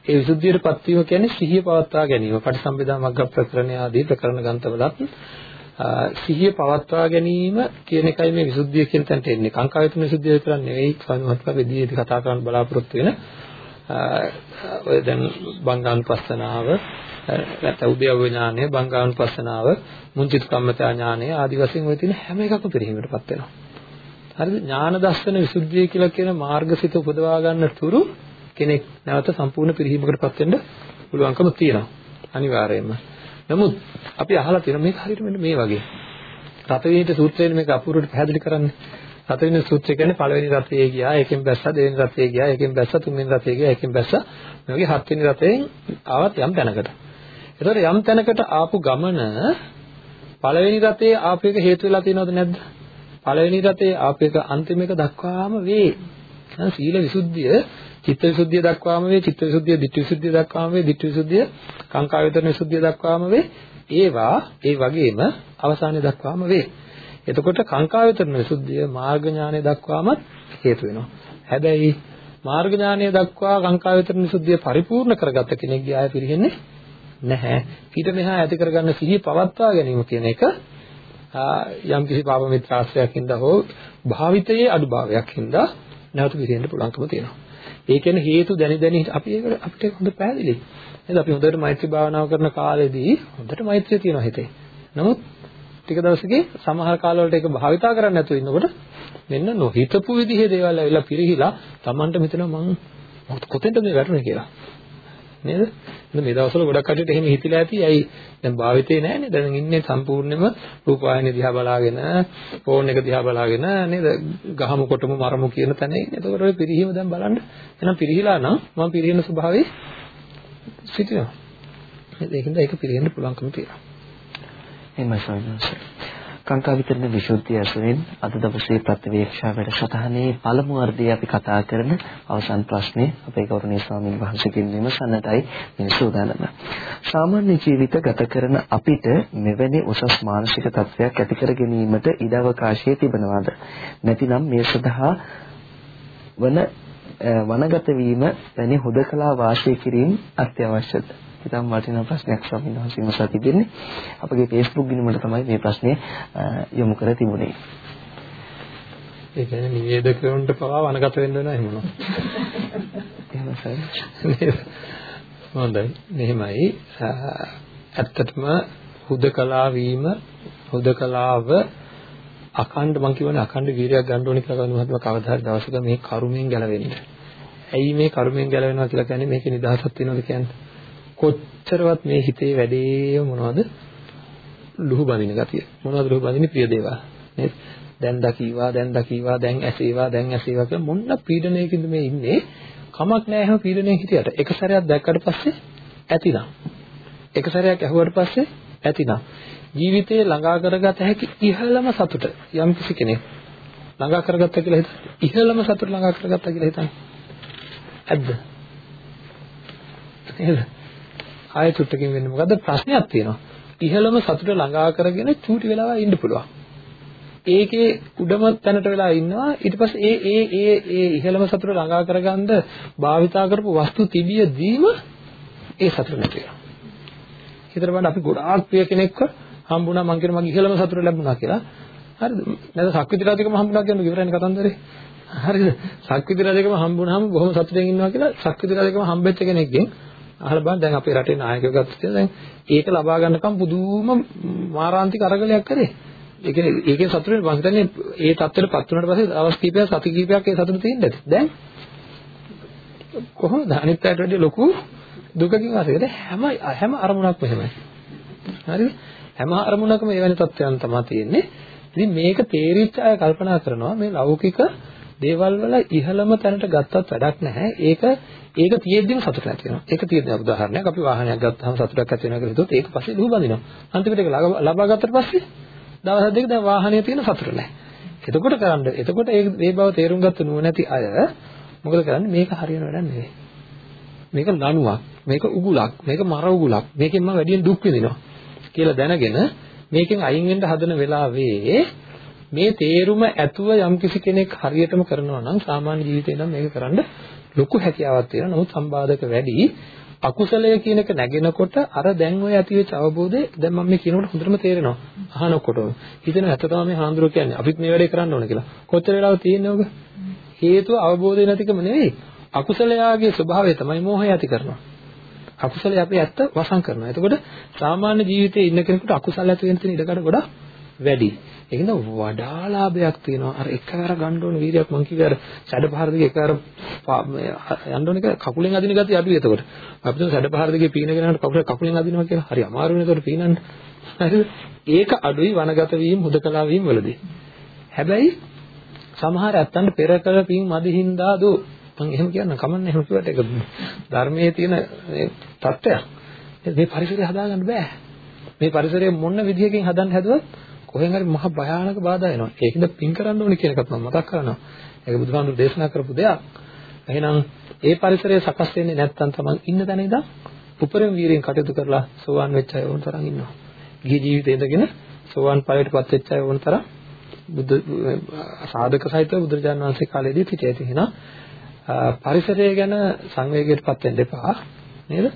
ඒ විසුද්ධියටපත් වීම කියන්නේ සිහිය පවත්වා ගැනීම. පටිසම්භිදා මග්ග ප්‍රකරණ ආදී ප්‍රකරණ ගන්තවලත් සිහිය පවත්වා ගැනීම කියන එකයි මේ විසුද්ධිය කියන තැනට එන්නේ. කාංකායතන විසුද්ධිය විතර නෙවෙයි ස්වාමීන් කතා කරන්න බලාපොරොත්තු වෙන ඔය දැන් බංගානුපස්සනාව නැත්නම් උද්‍යව ඥානය බංගානුපස්සනාව මුංචිත කම්මතා ඥානය ආදි වශයෙන් ඔය තියෙන හැම එකක්ම පිළිහිමටපත් වෙනවා. හරිද? ඥාන දර්ශන විසුද්ධිය කියලා කියන මාර්ගසිත උපදවා ගන්න තුරු කෙනෙක් නැවත සම්පූර්ණ පිළිහිමකටපත් වෙන්න පුළුවන්කම තියෙනවා. අනිවාර්යයෙන්ම. නමුත් අපි අහලා තියෙන මේක හරියට මෙන්න මේ වගේ. රතවිනිත සූත්‍රයෙන් මේක අපූර්වට පැහැදිලි කරන්නේ. රතවිනිත සූත්‍රය කියන්නේ පළවෙනි රතේ ගියා, ඒකෙන් බැස්සා, දෙවෙනි රතේ ගියා, ඒකෙන් බැස්සා, තුන්වෙනි රතේ ගියා, ඒකෙන් බැස්සා. මේ වගේ හත්වෙනි රතෙන් ආවත් යම් තැනකට. ඒතකොට යම් තැනකට ආපු ගමන පළවෙනි රතේ ආපු එක හේතු වෙලා තියෙනවද නැද්ද? පළවෙනි රතේ ආපු එක අන්තිම එක දක්වාම වේ. සීල විසුද්ධිය චිත්ත විසුද්ධිය දක්වාම වේ චිත්ත විසුද්ධිය ditthi විසුද්ධිය දක්වාම වේ ditthi විසුද්ධිය කාංකා වේතන විසුද්ධිය දක්වාම වේ. ඒවා ඒ වගේම අවසානයේ දක්වාම වේ. එතකොට කාංකා වේතන විසුද්ධිය මාර්ග ඥානය දක්වාමත් හේතු වෙනවා. හැබැයි මාර්ග ඥානය දක්වා කාංකා වේතන විසුද්ධිය පරිපූර්ණ කරගත්ත කෙනෙක්ගේ ආය පිරෙන්නේ නැහැ. ඊට මෙහා ඇති කරගන්න සිහිය පවත්වා ගැනීම කියන එක යම් කිසි පාප මිත්‍රාශ්‍රයක් හින්දා හෝ භාවිතයේ අඩුභාවයක් හින්දා නැවත පිරෙන්න පුළුවන්කම තියෙනවා. ඒ කියන්නේ හේතු දැනි දැනි අපි ඒක අපිට හොඳ පැහැදිලි. නේද? අපි හොඳට මෛත්‍රී භාවනාව කරන කාලෙදී හොඳට මෛත්‍රිය තියෙනවා හිතේ. නමුත් ටික දවසකින් සමහර කාලවලට ඒක භාවිතා කරන්නේ නැතුව ඉන්නකොට මෙන්න නොහිතපු විදිහේ දේවල් ඇවිල්ලා පිරිහිලා Tamanට හිතෙනවා මං කොතෙන්ද මේ වැටුනේ කියලා. නේද? මේ දවස්වල ගොඩක් කටට එහෙම හිතිලා ඇති. ඇයි දැන් භාවිතේ නැහැනේ. දැන් ඉන්නේ සම්පූර්ණයෙන්ම රූපවාහිනිය දිහා බලාගෙන, ෆෝන් එක දිහා බලාගෙන නේද? ගහමු කොටමු මරමු කියන තැන ඉන්නේ. එතකොට ඔය පිරිහීම දැන් බලන්න. එහෙනම් පිරිහිලා නම් මම පිරිහෙන ස්වභාවයේ සිටිනවා. ඒකින්ද ඒක පිරිහෙන්න පුළුවන්කම තියෙනවා. එහෙමයි ස්වාමීන් කාංකා විතරන විසුද්ධිය ඇසුරෙන් අද දවසේ ප්‍රතිවේක්ෂා වැඩසටහනේ පළමු වර්ගයේ අපි කතා කරන අවසන් ප්‍රශ්නේ අපේ ගෞරවනීය ස්වාමීන් වහන්සේගෙන් විමසන්නටයි මේ සූදානම. සාමාන්‍ය ජීවිත ගත කරන අපිට මෙවැනි උසස් මානසික තත්ත්වයක් ඇති කර ගැනීමට ඉඩ අවකාශය තිබෙනවද? නැතිනම් මේ සඳහා වන වනගත වීම වැනි හුදකලා වාසය කිරීම අත්‍යවශ්‍යද? ඉතාම වටිනා ප්‍රශ්නයක් ස්වාමීන් වහන්සේ විමසා තිබෙන්නේ. අපගේ Facebook ගිණුමට තමයි මේ ප්‍රශ්නය යොමු කර තිබුණේ. ඒ කියන්නේ නිවේදකයන්ට පවා වනගත වෙන්න වෙනවා එහෙම නෝ. හොඳයි. මෙහෙමයි. ඇත්තටම හුදකලා වීම හුදකලාව අකණ්ඩ මම කියවනේ අකණ්ඩ වීරයක් ගන්න ඕනේ කියලා කවුරුහත් කවදා හරි දවසක මේ කරුමෙන් ගැලවෙන්න. ඇයි මේ කරුමෙන් ගැලවෙනවා කියලා කියන්නේ මේකේ නිදහසක් තියෙනවද කියන්නේ? කොච්චරවත් මේ හිතේ වැඩේ මොනවද? ලුහු බඳින ගතිය. මොනවද ලුහු බඳින්නේ? ප්‍රිය දේවල්. නේද? දැන් දකීවා දැන් දකීවා දැන් ඇසේවා දැන් ඇසේවා කියලා මොන පීඩනයකින්ද මේ ඉන්නේ? කමක් නැහැ හැම පීඩනයක හිටියට. එක සැරයක් දැක්කට පස්සේ ඇතිනම්. එක සැරයක් ඇහුවට පස්සේ ඇතිනම්. ජීවිතේ ළඟා කරගත හැකි ඉහළම සතුට යම් කිසි කෙනෙක් ළඟා කරගත්තා කියලා හිතන්න. ඉහළම සතුට ළඟා කරගත්තා කියලා හිතන්න. ඇද්ද නේද? ආයෙ චුට්ටකින් වෙන්නේ මොකද්ද ප්‍රශ්නයක් තියෙනවා. ඉහළම සතුට ළඟා කරගෙන චූටි වෙලාවක් ඉන්න පුළුවන්. ඒකේ උඩම තැනට වෙලා ඉන්නවා ඊට පස්සේ ඒ ඒ ඒ ඒ ඉහළම සතුට ළඟා කරගන්න භාවිතා කරපු වස්තු තිබියදීම ඒ සතුට නැති වෙනවා. හිතර බලන්න අපි ගොඩාක් ප්‍රිය කෙනෙක්ව හම්බුණා මං කියන මගේ ඉහළම සතුට ලැබුණා කියලා. හරිද? නැත්නම් සක්විති රාජකම හම්බුණා කියන ඉවරයිනේ කතන්දරේ. හරිද? සක්විති රාජකම හම්බුණාම බොහොම සතුටින් ඉන්නවා කියලා සක්විති රාජකම හම්බෙච්ච කෙනෙක්ගෙන් අහලා බලන්න දැන් අපේ රටේ නායකයෝ ගත්තොත් දැන් ඒක ලබා ගන්නකම් පුදුම මාරාන්තික අරගලයක් කරේ. ඒ කියන්නේ ඒකෙන් සතුට වෙන මම හිතන්නේ ඒ තත්ත්වෙට පත් වුණාට පස්සේ දවස් කීපයක් සති කීපයක් ඒ සතුට තියෙන්නේ නැති. දැන් කොහොමද අනිත් පැයට වඩා ලොකු දුකකින් වාසය කරේ හැම හැම අරමුණක්ම එහෙමයි. හරිද? හැම අරමුණකම මේ වෙන තත්ත්වයන් තමයි තියෙන්නේ. ඉතින් මේක තේරිච්ච අය කල්පනා කරනවා මේ ලෞකික දේවල් වල ඉහළම තැනට ගත්තත් වැඩක් නැහැ. ඒක ඒක තියෙද්දිම සතුට නැති වෙනවා. ඒක තියෙද්දි උදාහරණයක් අපි වාහනයක් ගත්තාම සතුටක් ඇති වෙනවා කියලා හිතුවොත් ඒක පස්සේ ලුහු බඳිනවා. අන්තිමට ඒක ලබා ගත්තට පස්සේ දවස් දෙක දැන් වාහනේ තියෙන සතුට නැහැ. එතකොට කරන්න එතකොට ඒ මේ බව තේරුම් ගත්ත නුවණැති අය මොකද කරන්නේ මේක හරියන වැඩක් නෙවෙයි. මේක ලණුවක්, මේක උගුලක්, මේක මර උගුලක්. මේකෙන් මම වැඩියෙන් දුක් විඳිනවා කියලා දැනගෙන මේකෙන් අයින් වෙන්න හදන වෙලාවේ මේ තේරුම ඇතුව යම්කිසි කෙනෙක් හරියටම කරනවා නම් සාමාන්‍ය ජීවිතේ නම් මේක කරන්න ලොකු හැකියාවක් තියෙනවා. නමුත් සම්බාධක වැඩි. අකුසලය කියන එක නැගෙනකොට අර දැන් ඔය ඇති වෙච්ච අවබෝධය දැන් මම මේ කියනකොට හොඳටම තේරෙනවා. අහනකොට හිතෙන ඇත්ත තමයි මේ හාමුදුරුවෝ කියන්නේ. අපිත් මේ වැඩේ කරන්න ඕන කියලා. කොච්චර වෙලාවක් තියෙන්නේ ඔබ? හේතුව අවබෝධය නැතිකම නෙවෙයි. අකුසලයාගේ ස්වභාවය තමයි මෝහය ඇති කරනවා. අකුසලයේ අපි ඇත්ත වසන් කරනවා. එතකොට සාමාන්‍ය ජීවිතයේ ඉන්න කෙනෙකුට අකුසල ඇති වෙන තැන ඉඩකඩ ගොඩක් වැඩි. ඒකෙන්ද වඩා ලාභයක් තියෙනවා. අර එකවර ගන්න ඕන වීර්යයක් මං කිව්වේ අර සැඩ පහර දිගේ එකවර යන්න ඕන එක කකුලෙන් අදින ගතිය අඩුයි එතකොට. අපි තුන් සැඩ පහර දිගේ පීනගෙන යනකොට කකුල කකුලෙන් අදිනවා කියලා. හරි අමාරුනේ එතකොට පීනන්න. හරිද? ඒක අඩුයි වනගත වීම හුදකලා වීම වලදී. හැබැයි සමහර ඇත්තන්ට පෙර කළ පින් මදිහින්දා දෝ මම එහෙම කියන්න කමන්නේ එහෙම කිව්වට ඒක ධර්මයේ තියෙන තත්ත්වයක්. මේ පරිසරය හදාගන්න බෑ. මේ පරිසරය මොන විදිහකින් හදන්න හැදුවත් කොහෙන් හරි මහ භයානක බාධා එනවා. ඒකද පින් කරන්න ඕනේ කියන එකත් මම මතක් කරනවා. ඒක බුදුහාමුදුරු දේශනා කරපු දෙයක්. එහෙනම් ඒ පරිසරය සකස් වෙන්නේ නැත්නම් තමන් ඉන්න තැන ඉඳන් උපරිම වීරියෙන් කටයුතු කරලා සෝවාන් වෙච්ච අය වුණ තරම් ඉන්නවා. ගිහි ජීවිතේ ඉඳගෙන සෝවාන් ඵලයටපත් වෙච්ච අය වුණ තරම් බුද්ධ සාධක සහිතව බුදුරජාණන් වහන්සේ කාලේදී පිටේ තියෙනවා. පරිසරය ගැන සංවේගයටපත් වෙන්න එපා නේද?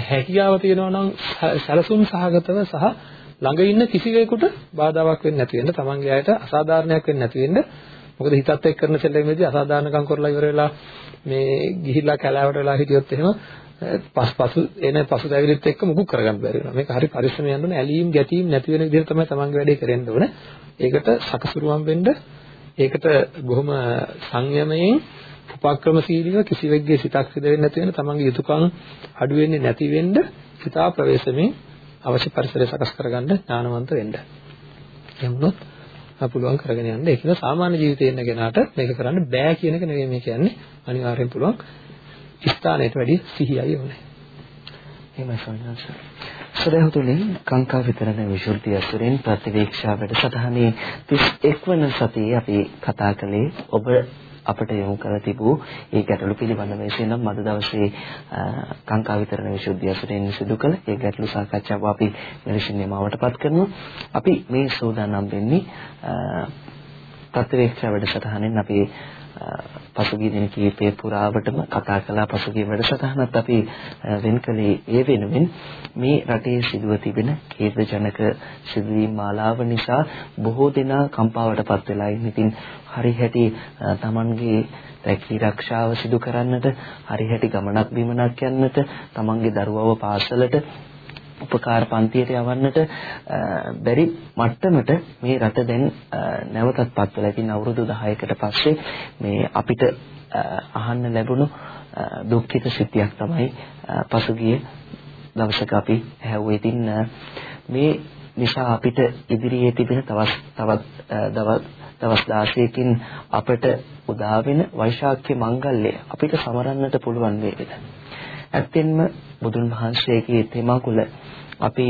හැකියාව තියෙනවා නම් සැලසුම් සහගතව සහ ළඟ ඉන්න කිසිවෙකුට බාධාවක් වෙන්නේ නැති වෙන්න තමන්ගේ අයට අසාධාරණයක් වෙන්නේ නැති වෙන්න මොකද හිතත් එක්ක කරන සෙල්ලමේදී අසාධාරණකම් කරලා ඉවර වෙලා මේ ගිහිල්ලා කැලෑවට වෙලා හිටියොත් එහෙම පස්පසු එන පසුතැවිලිත් එක්ක මුකුත් කරගන්න බැරි වෙනවා. මේක හරි පරිස්සමෙන් යන්න ඕනේ. ඇලීම් ගැටීම් නැති වෙන විදිහට තමයි තමන්ගේ වැඩේ කරන්න ඕනේ. ඒකට සකසුරුවම් වෙන්න ඒකට බොහොම සංයමයෙන් උපක්‍රමශීලීව කිසිවෙක්ගේ සිතක් සිද වෙන්නේ නැති වෙන තමන්ගේ යුතුයකම් අඩු වෙන්නේ නැති වෙන්න හිතා ප්‍රවේශමෙන් අවශ්‍ය පරිසරය සකස් කරගන්න ඥානවන්ත වෙන්න. එහෙම වුණොත් පුළුවන් කරගෙන යන්න. ඒක නිසා සාමාන්‍ය ජීවිතේ ඉන්න කෙනාට මේක කරන්න බෑ කියන එක නෙවෙයි මේ කියන්නේ. අනිවාර්යෙන් පුළුවන්. ස්ථානයට වැඩි සිහියයි ඕනේ. එහෙමයි සෝනස. සදහතුනේ කාංකා විතරණ විසුද්ධිය අසුරෙන් ප්‍රතිවීක්ෂා වැඩසටහනේ 31 වන සතියේ අපි කතා කළේ ඔබ අපට යොමු කර තිබූ ඒ ගැටලු පිළිබඳව එසේනම් අද දවසේ කාංකා විතරණ විසුද්ධිය අසුරෙන් සිදු කළ ඒ ගැටලු සාකච්ඡාව අපි මෙලෙසින් නිමවටපත් කරනවා. අපි මේ සෝදානම් වෙන්නේ ප්‍රතිවේක්ෂා වැඩසටහනෙන් අපි පසුගිය දින කීපය පුරාවටම කතා කළා පසුගිය වැඩසටහනත් අපි වෙන්කලේ ඒ වෙනුවෙන් මේ රටේ සිදුව තිබෙන කේන්ද්‍රජනක සිදුවීම් මාලාව නිසා බොහෝ දෙනා කම්පාවටපත් වෙලා ඉන්නේ. ඉතින් හරි හැටි Tamanගේ රැකී ආරක්ෂාව සිදු කරන්නට හරි හැටි ගමනක් බිමනක් යන්නට Tamanගේ දරුවව පාසලට උපකාර පන්තියට යවන්නට බැරි මට්ටමට මේ රට දැන් නැවතත් පත් වෙලා ඉතින් අවුරුදු 10කට පස්සේ මේ අපිට අහන්න ලැබුණු දුක්ඛිත සිද්ධියක් තමයි පසුගිය දවසක අපි ඇහුවේ. ඉතින් මේ නිසා අපිට ඉදිරියේ තිබෙන තවත් තවත් දවස් 16කින් අපට උදා වෙන වෛශාඛ්‍ය මංගල්‍යය අපිට සමරන්නට පුළුවන් වේවිද? ඇත්තෙන්ම බුදුන් වහන්සේගේ තෙමකුල අපි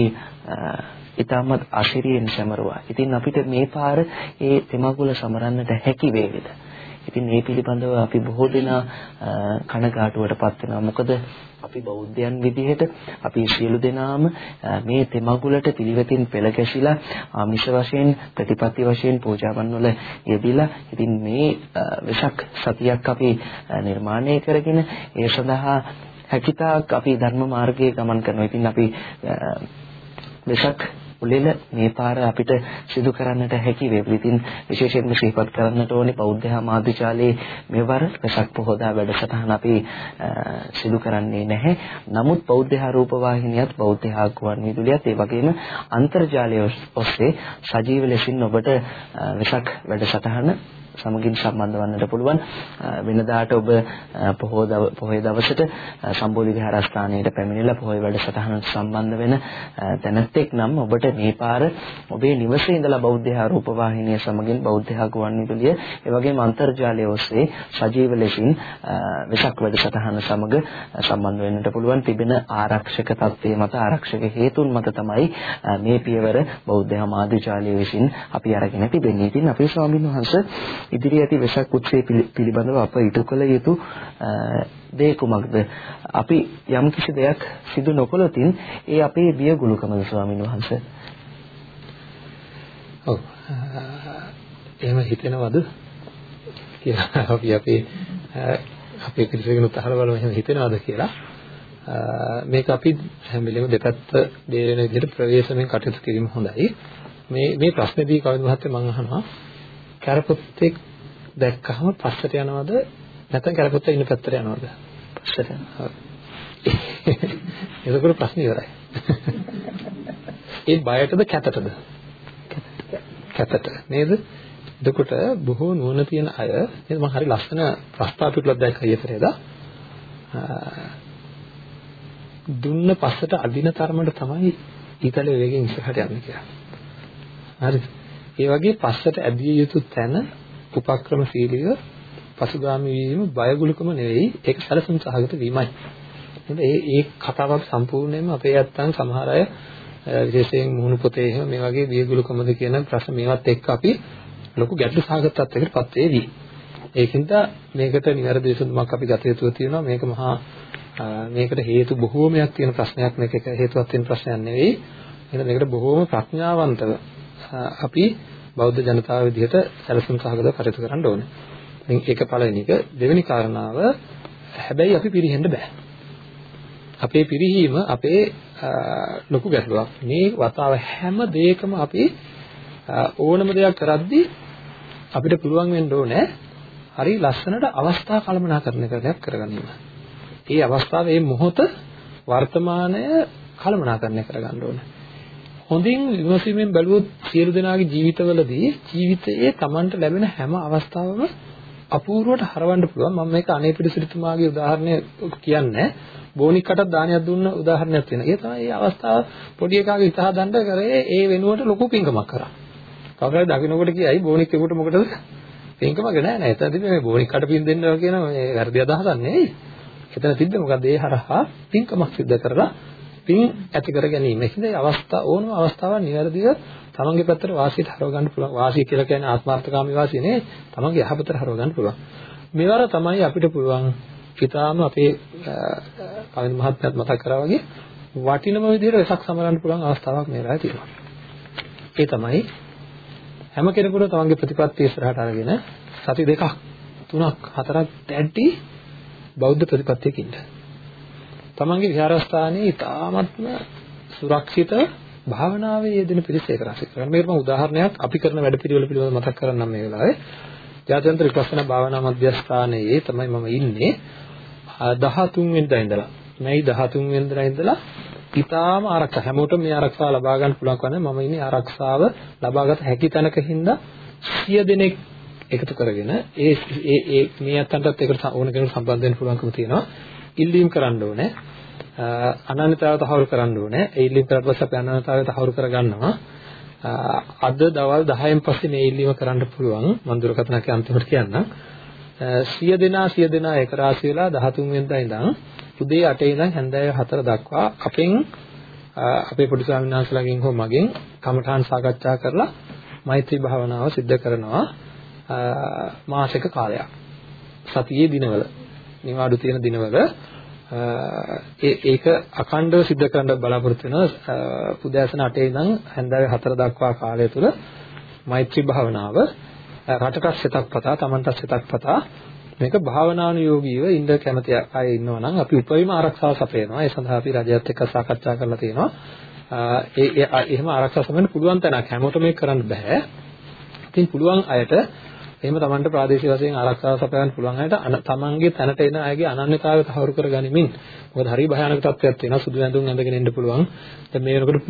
ඊටමත් අශිරියෙන් සමරුවා. ඉතින් අපිට මේ පාර ඒ තෙමකුල සමරන්නට හැකි වේවිද? ඉතින් මේ පිළිබඳව අපි බොහෝ දෙනා කනගාටුවටපත් වෙනවා. මොකද අපි බෞද්ධයන් විදිහට අපි සියලු දෙනාම මේ තෙමඟුලට පිළිවෙතින් පෙළ ගැසිලා ආමිෂ වශයෙන් ප්‍රතිපත්ති වශයෙන් පූජාවන් වල යෙදিলা ඉතින් මේ වෙසක් සතියක් අපි නිර්මාණය කරගෙන ඒ සඳහා හැකිතාක් අපි ධර්ම මාර්ගයේ ගමන් කරනවා. ඉතින් අපි වෙසක් උලෙල මේ පාර අපිට සිදු කරන්නට හැකි වේවි. ඉතින් විශේෂයෙන්ම සිහිපත් කරන්නට ඕනේ බෞද්ධ මාධ්‍යාලයේ මෙවර වෙසක් පොහොදා වැඩසටහන අපි සිදු කරන්නේ නැහැ. නමුත් බෞද්ධ රූප වාහිනියත් බෞද්ධ ගුවන් විදුලියත් ඒ වගේම අන්තර්ජාලය ඔස්සේ සජීව ලෙසින් ඔබට වෙසක් වැඩසටහන සමගින් සම්බන්ධ වන්නට පුළුවන් වෙනදාට ඔබ පොහොය පොහොය දවසට සම්බෝධි විහාරස්ථානයට පැමිණිලා පොහොය වැඩසටහනට සම්බන්ධ වෙන තැනැත්තෙක් නම් ඔබට මේ පාර ඔබේ නිවසේ ඉඳලා බෞද්ධ රූප වාහිනිය සමගින් බෞද්ධ ගුවන්විදුලිය ඒ වගේම අන්තර්ජාලය ඔස්සේ සජීව ලෙසින් වෙසක් වැඩසටහන සමග සම්බන්ධ වෙන්නට පුළුවන් තිබෙන ආරක්ෂක තත්ත්වයේ මත ආරක්ෂක හේතුන් මත තමයි මේ පියවර බෞද්ධ මාධ්‍යාලය විසින් අපි අරගෙන තිබෙන්නේ. ඉතින් අපේ ස්වාමීන් වහන්සේ ඉදිරි ඇති වෙසක් උත්සවය පිළිබඳව අප ඉටු කළ යුතු දේ කුමක්ද? අපි යම් කිසි දෙයක් සිදු නොකළොතින් ඒ අපේ බියගුලුකමද ස්වාමීන් වහන්සේ? ඔව්. එහෙම හිතෙනවද? කියලා අපි අපේ අපේ පිළිසෙකනුත් අහලා බලමු එහෙම හිතෙනවද කියලා. මේක අපි හැම වෙලෙම දෙපැත්ත දේරෙන විදිහට ප්‍රවේශමෙන් කටයුතු කිරීම හොඳයි. මේ මේ ප්‍රශ්නේදී කවිද මහත්තයා මම අහනවා කරපොත්තෙක් දැක්කහම පස්සට යනවද නැත්නම් කරපොත්ත ඉන්න පැත්තට යනවද? පස්සට යනවා. එතකොට ප්‍රශ්නේ ඉවරයි. ඒ බයටද කැතටද? කැතට නේද? එතකොට බොහෝ නුවණ තියෙන අය නේද මම හරි ලස්සන ප්‍රස්තාව පිටුලක් දැක්කා ඊතරේදා. දුන්න පස්සට අදින තරමට තමයි ඊතලේ වේගෙන් ඉස්සරහට යන්නේ කියලා. හරිද? ඒ වගේ පස්සට ඇදිය යුතු තැන උපක්‍රමශීලීව පසුගාමී වීම බයගුලකම නෙවෙයි ඒක සැලසුම් සහගත වීමයි. නේද? ඒ ඒ කතාවක් සම්පූර්ණයෙන්ම අපේ ඇත්තන් සමහර අය විශේෂයෙන් මුහුණු පොතේ එහෙම මේ වගේ බියගුලකමද කියන ප්‍රශ්න මේවත් එක්ක අපි ලොකු ගැටලු සහගත තත්යකටපත් වේවි. ඒකින්ද මේකට නිවැරදි විසඳුමක් අපි ගත යුතු තියෙනවා. මේක මහා මේකට හේතු බොහෝමයක් තියෙන ප්‍රශ්නයක් මේක එක හේතුවක් තියෙන ප්‍රශ්නයක් නෙවෙයි. එහෙනම් මේකට බොහෝම ප්‍රඥාවන්තව අපි බෞද්ධ ජනතාව විදිහට සැලසුම් සහගතව කටයුතු කරන්න ඕනේ. ඉතින් ඒක පළවෙනි එක. දෙවෙනි කාරණාව හැබැයි අපි පිරෙහෙන්න බෑ. අපේ පිරිහීම අපේ ලොකු ගැටලුවක්. මේ වතාව හැම දෙයකම අපි ඕනම දෙයක් කරද්දී අපිට පුළුවන් වෙන්න ඕනේ හරි ලස්සනට අවස්ථා කළමනාකරණය කරගන්න. ඒ අවස්ථාව මේ මොහොත වර්තමානය කළමනාකරණය කරගන්න ඕනේ. හොඳින් විමසීමෙන් බැලුවොත් සියලු දෙනාගේ ජීවිතවලදී ජීවිතයේ Tamanට ලැබෙන හැම අවස්ථාවම අපූර්වට හරවන්න පුළුවන්. මම මේක අනේපිඩිසිරිතුමාගේ උදාහරණය කියන්නේ බෝනික්කටත් දානයක් දුන්න උදාහරණයක් වෙනවා. ඒ තමයි මේ අවස්ථාව පොඩි එකාගේ ඉතහ දණ්ඩ කරේ ඒ වෙනුවට ලොකු පිංකමක් කරා. කවුරුහරි දකින්නකොට කියයි බෝනික්කෙකුට මොකටද පිංකමක නෑ නෑ. එතන තිබ්බේ මේ බෝනික්කට පින් දෙන්නවා කියන මේ වැරදි අදහසක් නෙවෙයි. එතන තිබ්බේ මොකද ඒ හරහා පිංකමක් සිද්ධ කරලා පින් ඇති කර ගැනීම. ඒකද අවස්ථා ඕනම අවස්ථාවක් නිවැරදිව තමන්ගේ පැත්තට වාසියට හරව ගන්න පුළුවන්. වාසිය කියලා කියන්නේ ආත්මార్థකාමී වාසිය නෙවෙයි. තමන්ගේ යහපතට හරව ගන්න පුළුවන්. මේවර තමයි අපිට පුළුවන් ඊටාම අපේ කවින් මහත්මයාත් මතක් කරා වගේ වටිනම විදිහට වෙසක් සමරන්න පුළුවන් අවස්ථාවක් මේ වෙලාවේ තියෙනවා. ඒ තමයි හැම කෙනෙකුටම තමන්ගේ ප්‍රතිපත්තිය ඉස්සරහට අරගෙන සති දෙකක් තුනක් හතරක් දැඩි බෞද්ධ ප්‍රතිපත්තියකින්ද තමන්ගේ විහාරස්ථානයේ ඊටාත්ම සුරක්ෂිත භාවනාවේ යෙදෙන පිරිස ඒක රස කරගන්න. මේකට මම උදාහරණයක් අපි කරන වැඩ පිළිවෙල පිළිබඳව මතක් කරන්නම් මේ වෙලාවේ. ජාත්‍යන්තර විපස්සනා භාවනා මධ්‍යස්ථානයේ තමයි මම ඉන්නේ. 13 වෙනිදා ඉඳලා. මේ 13 වෙනිදා ඉඳලා ඊටාම ආරක්ෂා හැමෝටම මේ ආරක්ෂාව ලබා ගන්න පුළුවන් කන්නේ මම ඉන්නේ ආරක්ෂාව ලබාගත හැකි තැනක හින්දා 100 දෙනෙක් එකතු කරගෙන ඒ ඒ ඒ මේ අතටත් ඒකට ඕන කෙනෙකුට සම්බන්ධ වෙන්න පුළුවන්කම තියෙනවා. ඉල්ලීම් කරන්න ඕනේ. අනන්‍යතාවය තහවුරු කරන්න ඕනේ. ඒ ඉල්ලීම් කරලා පස්සේ අපි අනන්‍යතාවය තහවුරු කරගන්නවා. අද දවල් 10න් පස්සේ මේ ඉල්ලීම කරන්න පුළුවන්. මම දුරකථනක අන්තිමට කියන්නම්. 100 දෙනා 100 දෙනා එක රාශි වෙලා 13 වෙනිදා ඉඳන් උදේ 8 ඉඳන් හැන්දෑව 4 දක්වා අපෙන් අපේ පොඩි ස්වාමීන් වහන්සේලාගෙන් හෝ මගෙන් කමඨාන් සාකච්ඡා කරලා මෛත්‍රී භාවනාව සිද්ධ කරනවා මාසික කාලයක්. සතියේ දිනවල නිවාඩු තියෙන දිනවල ඒ ඒක අඛණ්ඩව සිද්ධ කරන්න බලාපොරොත්තු වෙනවා පුදෑසන 8 ඉඳන් හැන්දෑවේ 4 දක්වා කාලය තුල මෛත්‍රී භාවනාව රටට සිතක් පතා තමන්ට සිතක් පතා මේක භාවනානුයෝගීව ඉන්න කැමති අය ඉන්නවා නම් අපි උපරිම ආරක්ෂාව සපයනවා. ඒ සඳහා අපි රජයත් එක්ක සාකච්ඡා කරලා තියෙනවා. ඒ එහෙම ආරක්ෂා සපයන්න පුළුවන් තැනක් හැමෝටම මේක කරන්න බෑ. ඉතින් පුළුවන් අයට එහෙම Tamanට ප්‍රාදේශීය වශයෙන් ආරක්ෂාව සපයන්න පුළුවන් අයට තමන්ගේ තැනට එන අයගේ අනන්‍යතාවය තහවුරු කරගනිමින් මොකද හරි භයානක තත්ත්වයක් තියෙනවා සුදු ඇඳුම් ඇඳගෙන එන්න පුළුවන්. දැන් මේ වෙනකොට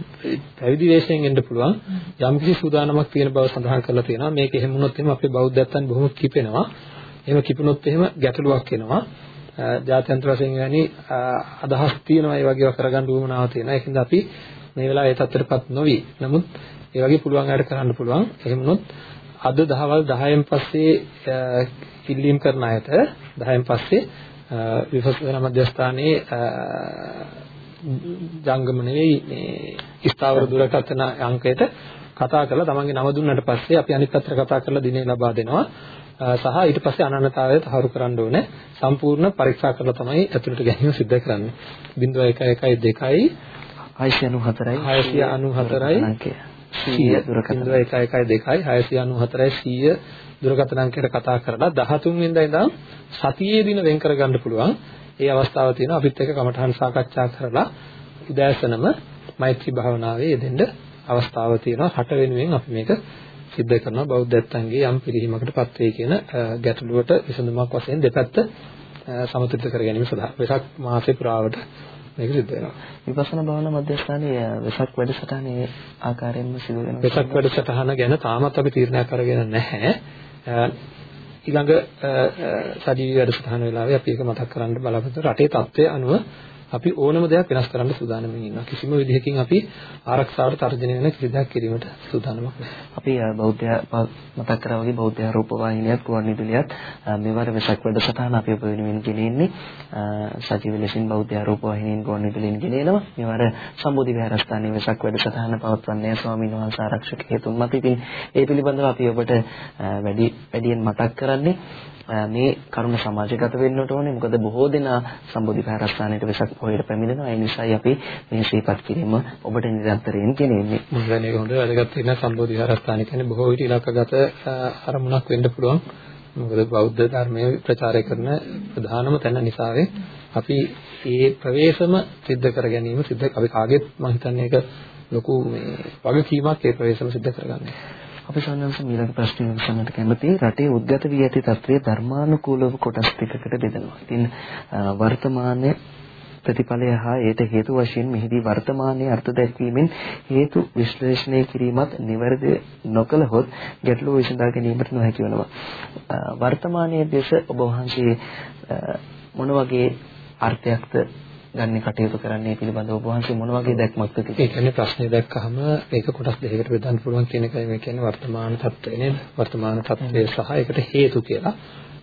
පැවිදි වේශයෙන් එන්න පුළුවන්. යම්කිසි සූදානමක් තියෙන බව සඳහන් කරලා තියෙනවා. මේක එහෙම වුණොත් එහෙම අපේ බෞද්ධයන් බොහොම කිපෙනවා. එහෙම කිපුණොත් එහෙම ගැටලුවක් එනවා. ජාත්‍යන්තර වශයෙන් වැනි අදහස් තියෙනවා ඒ වගේව කරගන්න උවමනාවක් තියෙනවා. ඒකින්ද අපි මේ වෙලාවේ ඒ තත්ත්වයටපත් නොවි. නමුත් ඒ වගේ පුළුවන් අයට කරන්න පුළුවන්. එහෙම වුණොත් අද දහවල් 10න් පස්සේ ඉල්ලීම් කරන අයට 10න් පස්සේ විපස්සනා මධ්‍යස්ථානයේ ජංගම නෙවෙයි මේ ස්ථාවර දුරකථන අංකයට කතා කරලා තමන්ගේ නම දුන්නාට පස්සේ අපි අනිත් පැත්තට කතා කරලා දිනේ ලබා දෙනවා. සහ ඊට පස්සේ අනන්‍යතාවය තහවුරු කරන්න ඕනේ. සම්පූර්ණ පරීක්ෂා කරලා තමයි ඇතුළට ගැනීම සිද්ධ කරන්නේ. 0.112 694යි 694යි අංකය 100 දුරකථන 0112 694 100 දුරකථන අංකයට කතා කරලා 13 වෙනිදා ඉඳන් සතියේ දින වෙන් කරගන්න පුළුවන්. ඒ අවස්ථාව තියෙනවා අපිත් එක්ක කමඨහන් සාකච්ඡා කරලා උදෑසනම මෛත්‍රී භාවනාවේ යෙදෙන්න අවස්ථාව තියෙනවා. රට වෙනුවෙන් අපි මේක සිද්ධ කරනවා බෞද්ධත්වයන්ගේ යම් පිළිහිමකටපත් වේ කියන ගැටලුවට විසඳුමක් වශයෙන් දෙපැත්ත සමතුලිත කර ගැනීම සඳහා වෙසක් මාසේ පුරාවට මේක සිද්ධ වෙනවා. විපස්සනා භාවනා මධ්‍යස්ථානයේ වෙසක් වැඩසටහනේ ආකාරයෙන්ම සිදු වෙනවා. වෙසක් වැඩසටහන ගැන තාමත් අපි තීරණයක් අරගෙන නැහැ. ඊළඟ සජීවී වැඩසටහන වෙලාවේ අපි ඒක මතක් කරන්න බලාපොරොත්තු රටේ තත්ත්වය අනුව අපි ඕනම දෙයක් වෙනස් කරන්න සූදානම්ින් ඉන්නවා. කිසිම විදිහකින් අපි ආරක්ෂාවට තර්ජනය වෙන කිසි දෙයක් කිරීමට සූදානමක් නැහැ. අපි බෞද්ධ මතක් කරා වගේ බෞද්ධ රූප වාහිනියත් ගුවන්විදුලියත් මෙවර වෙසක් වැඩසටහන අපි ඔබ වෙනුවෙන් ගෙනෙන්නේ සජීව ලෙසින් බෞද්ධ රූප වාහිනියෙන් ගුවන්විදුලියෙන් ගෙනෙනවා. මෙවර සම්බෝධි විහාරස්ථානයේ වෙසක් වැඩසටහන පවත්වන්නේ ස්වාමීන් වහන්සේ ආරක්ෂක හේතුන් මත. ඉතින් ඒ පිළිබඳව අපි ඔබට වැඩි වැඩියෙන් මතක් කරන්නේ මේ කරුණ සමාජගත වෙන්නට ඕනේ. මොකද බොහෝ දෙනා සම්බෝධි විහාරස්ථානයේ වෙසක් පොහොයට පැමිණෙනවා. ඒ නිසායි අපි මේ ශ්‍රීපත් කිරීම ඔබට නිරන්තරයෙන් ගෙනෙන්නේ. මොකද මේක හොඳ වැදගත් වෙන සම්බෝධි විහාරස්ථාන කියන්නේ බොහෝ විට ඉලක්කගත අරමුණක් වෙන්න පුළුවන්. මොකද බෞද්ධ ධර්මයේ ප්‍රචාරය කරන ප්‍රධානම තැන නිසාවේ අපි මේ ප්‍රවේශම සිද්ධ කර ගැනීම සිද්ධ අපි කාගෙත් මම හිතන්නේ ඒක ලොකු මේ වගකීමක් ඒ ප්‍රවේශම සිද්ධ කරගන්න. අපි සම්මත ඊළඟ ප්‍රශ්නය විසඳන්නට කැමති රටේ උද්ගත වී ඇති තත්ත්වයේ ධර්මානුකූලව කොටස් දෙකකට බෙදෙනවා. ඉතින් වර්තමානයේ ප්‍රතිඵලය හා ඒට හේතු වශයෙන් මෙහිදී වර්තමානයේ අර්ථ දැක්වීමෙන් හේතු විශ්ලේෂණය කිරීමත් නිවැරදි නොකළහොත් ගැටලුව විසඳා ගැනීමට නොහැකි වෙනවා. වර්තමානයේ දේශ ඔබ වහන්සේ මොන වගේ අර්ථයක්ද ගන්න කටයුතු කරන්නේ පිළිබඳව ඔබ වහන්සේ මොන වගේ දැක්මක්ද තියෙන්නේ? ඒ කියන්නේ ප්‍රශ්නේ දැක්කහම මේක කොටස් දෙකකට බෙදන්න පුළුවන් කියන එකයි මේ කියන්නේ වර්තමාන තත්ත්වය නේද? වර්තමාන තත්ත්වය සහ ඒකට හේතු කියලා.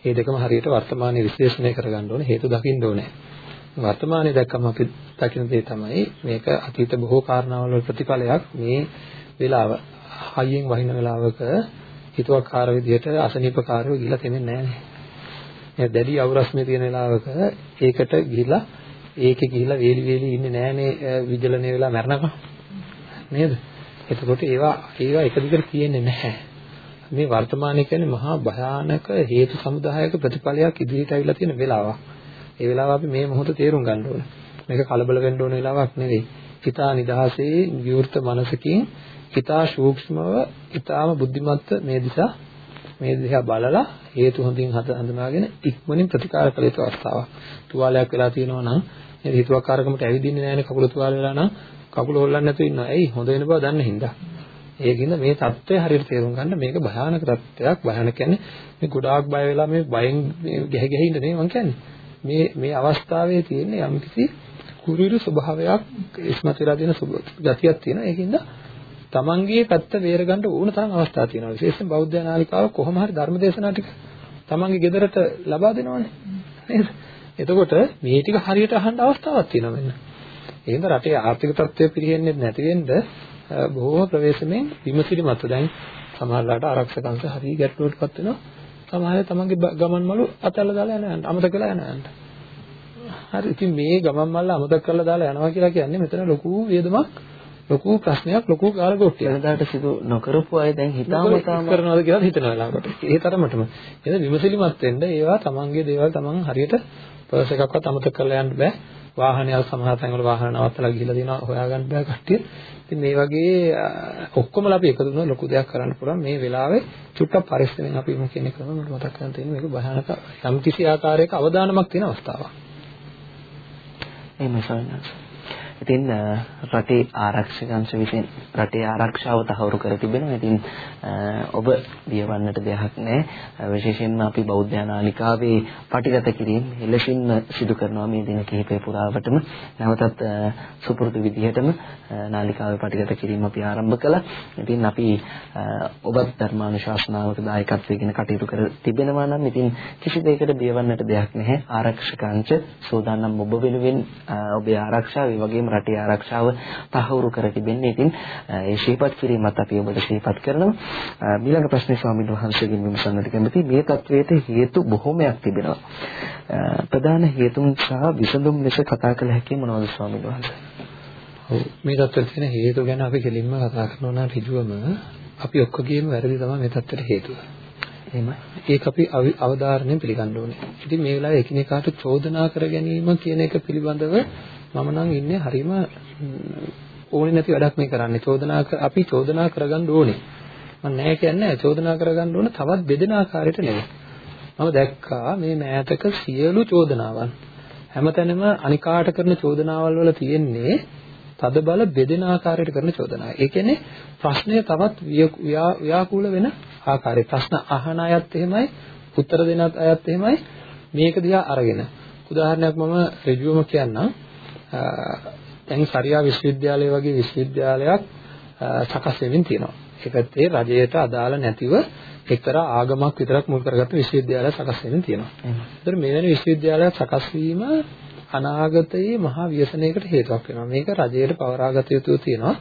මේ දෙකම හරියට වර්තමානයේ විශ්ලේෂණය කරගන්න ඕනේ හේතු දකින්න ඕනේ. වර්තමානයේ දැක්කම අපි දකින දේ තමයි මේක අතීත බොහෝ කාරණාවල ප්‍රතිඵලයක් මේ වෙලාව හයියෙන් වහින වෙලාවක හිතුවක්කාර විදිහට අසනීපකාරව ගිහිලා තෙන්නේ නැහැ නේ. දැඩි අවරස්මේ තියෙන වෙලාවක ඒකට ගිහිලා ඒකේ ගිහිලා වේලි වේලි ඉන්නේ නෑනේ විජලනය වෙලා මැරෙනකම් නේද? එතකොට ඒවා ඒවා එක දිගට තියෙන්නේ නැහැ. මේ වර්තමානයේ කියන්නේ මහා භයානක හේතු සමුදායක ප්‍රතිඵලයක් ඉදිරියට අවිලා තියෙන වෙලාවක්. ඒ වෙලාව අපි මේ මොහොත තේරුම් ගන්න ඕන. මේක කලබල වෙන්න ඕන වෙලාවක් නෙවෙයි. හිතා නිදහසේ විවෘත මනසකින් හිතා සූක්ෂමව හිතාම බුද්ධිමත්ව මේ දිශා මේ දිහා බලලා හේතු හොඳින් හඳුනාගෙන ඉක්මනින් ප්‍රතිකාර කළ යුතු අවස්ථාවක්. තුවාලයක් වෙලා තියෙනවා නම් නේද හිතුවක්කාරකමට ඇවිදින්නේ නැහැනේ කකුල තුවාල වෙලා නම් කකුල හොල්ලන්නේ නැතුව ඉන්නවා. ඇයි හොඳ වෙන බව දන්න හින්දා. ඒකින්ද මේ தත්ත්වය හරියට තේරුම් ගන්න මේක භයානක தත්ත්වයක්. භයානක කියන්නේ මේ ගොඩාක් බය වෙලා මේ බයෙන් ගැහ ගැහ ඉන්න නෙවෙයි මං කියන්නේ. මේ මේ අවස්ථාවේ තියෙන යම්කිසි කුරිරු ස්වභාවයක් ඉස්මතු වෙලා තියෙන ගතියක් තියෙනවා. ඒකින්ද තමන්ගේ පැත්ත බේරගන්න ඕන තරම් අවස්ථා තියෙනවා. විශේෂයෙන් බෞද්ධ නාලිකාව කොහොම හරි ධර්ම දේශනා ටික තමන්ගේ ගෙදරට ලබා දෙනවනේ. නේද? එතකොට මේ ටික හරියට අහන්න අවස්ථාවක් තියෙනවා මෙන්න. එහෙනම් රටේ ආර්ථික තත්ත්වය පිළිහෙන්නේ නැති වෙන්න බොහෝම ප්‍රවේශමෙන් විමසිලිමත් දැන් සමහරලාට ආරක්ෂක අංශ හරිය ගැටලුවටපත් වෙනවා. සමහර තමන්ගේ ගමන් මළු අතල්ලා දාලා යන යන්න අමතක කරලා යන යන්න. හරි ඉතින් මේ ගමන් මල්ල අමතක කරලා දාලා යනවා කියලා කියන්නේ මෙතන ලොකු වේදමක් ලොකු ප්‍රශ්නයක් ලොකු කාලගොට්ටියක්. එනදාට සිදු නොකරපු අය දැන් හිතාමතාම කරනවාද කියලා හිතන වෙලාවකට. ඒ තරමටම. එහෙනම් විමසිලිමත් වෙන්න ඒවා තමන්ගේ දේවල් තමන් හරියට පර්ස් එකක්වත් අමතක කරලා යන්න බෑ. වාහනයල් සමහර තැන්වල වාහන නවත්තලා ගිහිල්ලා දිනවා හොයාගන්න බෑ කට්ටිය. ඉතින් මේ වගේ ඔක්කොමලා අපි එකතු වුණා ලොකු දෙයක් කරන්න පුළුවන් මේ වෙලාවේ චුට්ටක් පරිස්සමෙන් අපි මොකක් කියන ක්‍රම මට මතක් කරන් තියෙන මේක භයානක යම් කිසි ආකාරයක අවදානමක් තියෙන අවස්ථාවක්. එහෙමයි සවනස්. ඉතින් රටේ ආරක්ෂක අංශ විසින් රටේ ආරක්ෂාව තහවුරු කර තිබෙනවා. ඉතින් ඔබ දියවන්නට දෙයක් නැහැ. විශේෂයෙන්ම අපි බෞද්ධ නාලිකාවේ පටිගත කිරීම එලෙසින්ම සිදු කරනවා මේ දින කිහිපය පුරාවටම. නැවතත් සුපුරුදු විදිහටම නාලිකාවේ පටිගත කිරීම අපි ආරම්භ කළා. ඉතින් අපි ඔබත් ධර්මානුශාසනාවක දායකත්වයෙන් කටයුතු කර තිබෙනවා නම් ඉතින් කිසි දෙයකට බියවන්නට දෙයක් නැහැ. ආරක්ෂක අංශ සෝදානම් ඔබ වෙනුවෙන් ඔබේ ආරක්ෂාව ඒ වගේම රටේ ආරක්ෂාව තහවුරු කර තිබෙන්නේ. ඉතින් ඒ ශීපත් කිරීමත් අපි ඔබට ශීපත් කරනවා. ඊළඟ ප්‍රශ්නේ ස්වාමීන් වහන්සේගෙන් විමසන්නට කැමති මේ තත්වයට හේතු බොහෝමයක් තිබෙනවා. ප්‍රධාන හේතුන් සහ විසඳුම් ලෙස කතා කළ හැකි මොනවද ස්වාමීන් වහන්සේ? ඔව් මේ තත්ත්වයට තියෙන හේතු ගැන අපි කෙලින්ම කතා කරනවා නම් ඍජුවම අපි ඔක්කොගේම වැරදි තමයි මේ තත්ත්වයට හේතුව. එහෙමයි. ඒක අපි අවධාරණයෙන් පිළිගන්න ඕනේ. ඉතින් මේ වෙලාවේ එකිනෙකාට චෝදනා කර ගැනීම කියන එක පිළිබඳව මම නම් ඉන්නේ හරීම ඕනේ නැති වැඩක් මේ කරන්නේ. චෝදනා අපි චෝදනා කරගන්න ඕනේ. මම නෑ කියන්නේ චෝදනා කරගන්න ඕන තවත් බෙදෙන ආකාරයට නෙවෙයි. මම දැක්කා මේ මෑතක සියලු චෝදනාවන් හැමතැනම අනිකාට කරන චෝදනාවල් වල තියෙන්නේ තද බල බෙදෙන ආකාරයට කරන චෝදනා. ඒ කියන්නේ ප්‍රශ්නය තවත් ව්‍යාකූල වෙන ආකාරය. ප්‍රශ්න අහන අයත් එහෙමයි, උත්තර දෙන අයත් එහෙමයි. මේක දිහා අරගෙන. උදාහරණයක් මම ඍජුවම කියන්නම්. දැන් සරියා විශ්වවිද්‍යාලය වගේ විශ්වවිද්‍යාලයක් සකස් වෙමින් තියෙනවා. ඒ පැත්තේ රජයට අදාළ නැතිව එක්තරා ආගමක් විතරක් මුල් කරගත්ත විශ්වවිද්‍යාලයක් සකස් වෙමින් තියෙනවා. ඒතර මෙවැනි විශ්වවිද්‍යාලයක් සකස් වීම අනාගතයේ මහා ව්‍යසනයකට හේතුවක් වෙනවා. මේක රජයට පවරාගත යුතු තියෙනවා.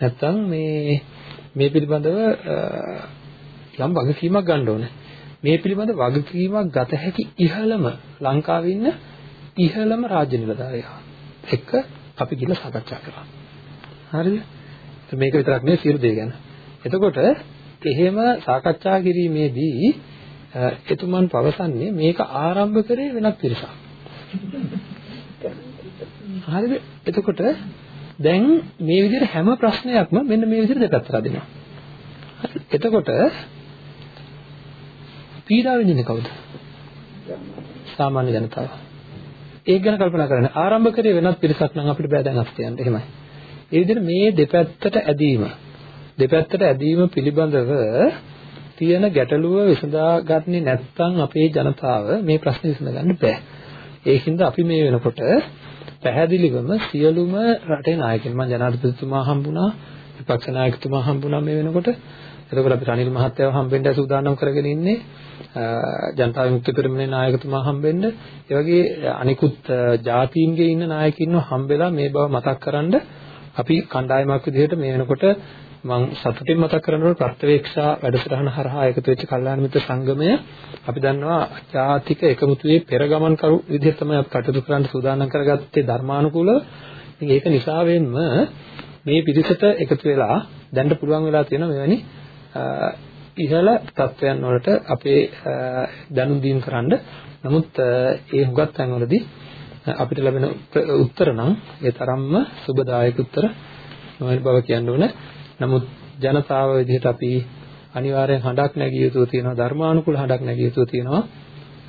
නැත්තම් මේ මේ පිළිබඳව යම් වගකීමක් ගන්න ඕනේ. මේ පිළිබඳ වගකීමක් ගත හැකි ඉහළම ලංකාවේ ඉන්න ඉහළම රාජ්‍ය නිලධාරියා එක්ක අපි ගිහලා සාකච්ඡා කරා. හරිද? මේක විතරක් නෙවෙයි සියලු දේ ගැන. එතකොට එහෙම සාකච්ඡා කිරීමේදී එතුමන් පවසන්නේ මේක ආරම්භ කරේ වෙනත් පිරිසක්. හරිද? එතකොට දැන් මේ විදිහට හැම ප්‍රශ්නයක්ම මෙන්න මේ විදිහට දෙපැත්තට අදිනවා. එතකොට පීඩා විඳින්නේ කවුද? සාමාන්‍ය ජනතාව. ඒක ගැන කල්පනා කරන්න. ආරම්භ කරේ වෙනත් පිරිසක් නම් අපිට බෑ දැන් අස්ත යන්න. එහෙමයි. ඒ විදිහට මේ දෙපැත්තට ඇදීම දෙපැත්තට ඇදීම පිළිබඳව තියෙන ගැටලුව විසඳාගන්නේ නැත්නම් අපේ ජනතාව මේ ප්‍රශ්නේ විසඳගන්න බෑ. ඒකින්ද අපි මේ වෙනකොට පැහැදිලිවම සියලුම රටේ නායකයන් මම ජනාධිපතිතුමා හම්බුණා විපක්ෂ නායකතුමා හම්බුණා මේ වෙනකොට එතකොට අපි රනිල් මහත්තයාව හම්බෙන්න සූදානම් කරගෙන ඉන්නේ ජනතා විමුක්ති පෙරමුණේ නායකතුමා හම්බෙන්න ඒ වගේ අනිකුත් ජාතීන්ගේ ඉන්න නායකින්ව හම්බෙලා මේ බව මතක් කරන්ඩ අපි කණ්ඩායමක් විදිහට මේ වෙනකොට මම සතුටින් මතක් කරනකොට ප්‍රත්‍යවේක්ෂා වැඩසටහන හරහා එකතු වෙච්ච කල්යාණ මිත්‍ර සංගමය අපි දන්නවා ජාතික එකමුතුවේ පෙරගමන් කරු විදිහට තමයි අපි කටයුතු කරන්න සූදානම් කරගත්තේ ධර්මානුකූලව. ඉතින් ඒක නිසා වෙන්න මේ පිරිසට එකතු වෙලා දැන්න පුළුවන් වෙලා තියෙන මෙවැනි ඉහළ තත්වයන් වලට අපේ දැනුම් දීම් කරන්න. නමුත් ඒ හුඟක් තැන්වලදී අපිට ලැබෙන උත්තර නම් ඒ තරම්ම සුබදායක උත්තර නොවන බව කියන්න ඕන. නමුත් ජනතාව විදිහට අපි අනිවාර්යෙන් හඬක් නැගිය යුතු තියෙනවා ධර්මානුකූල හඬක් නැගිය යුතු තියෙනවා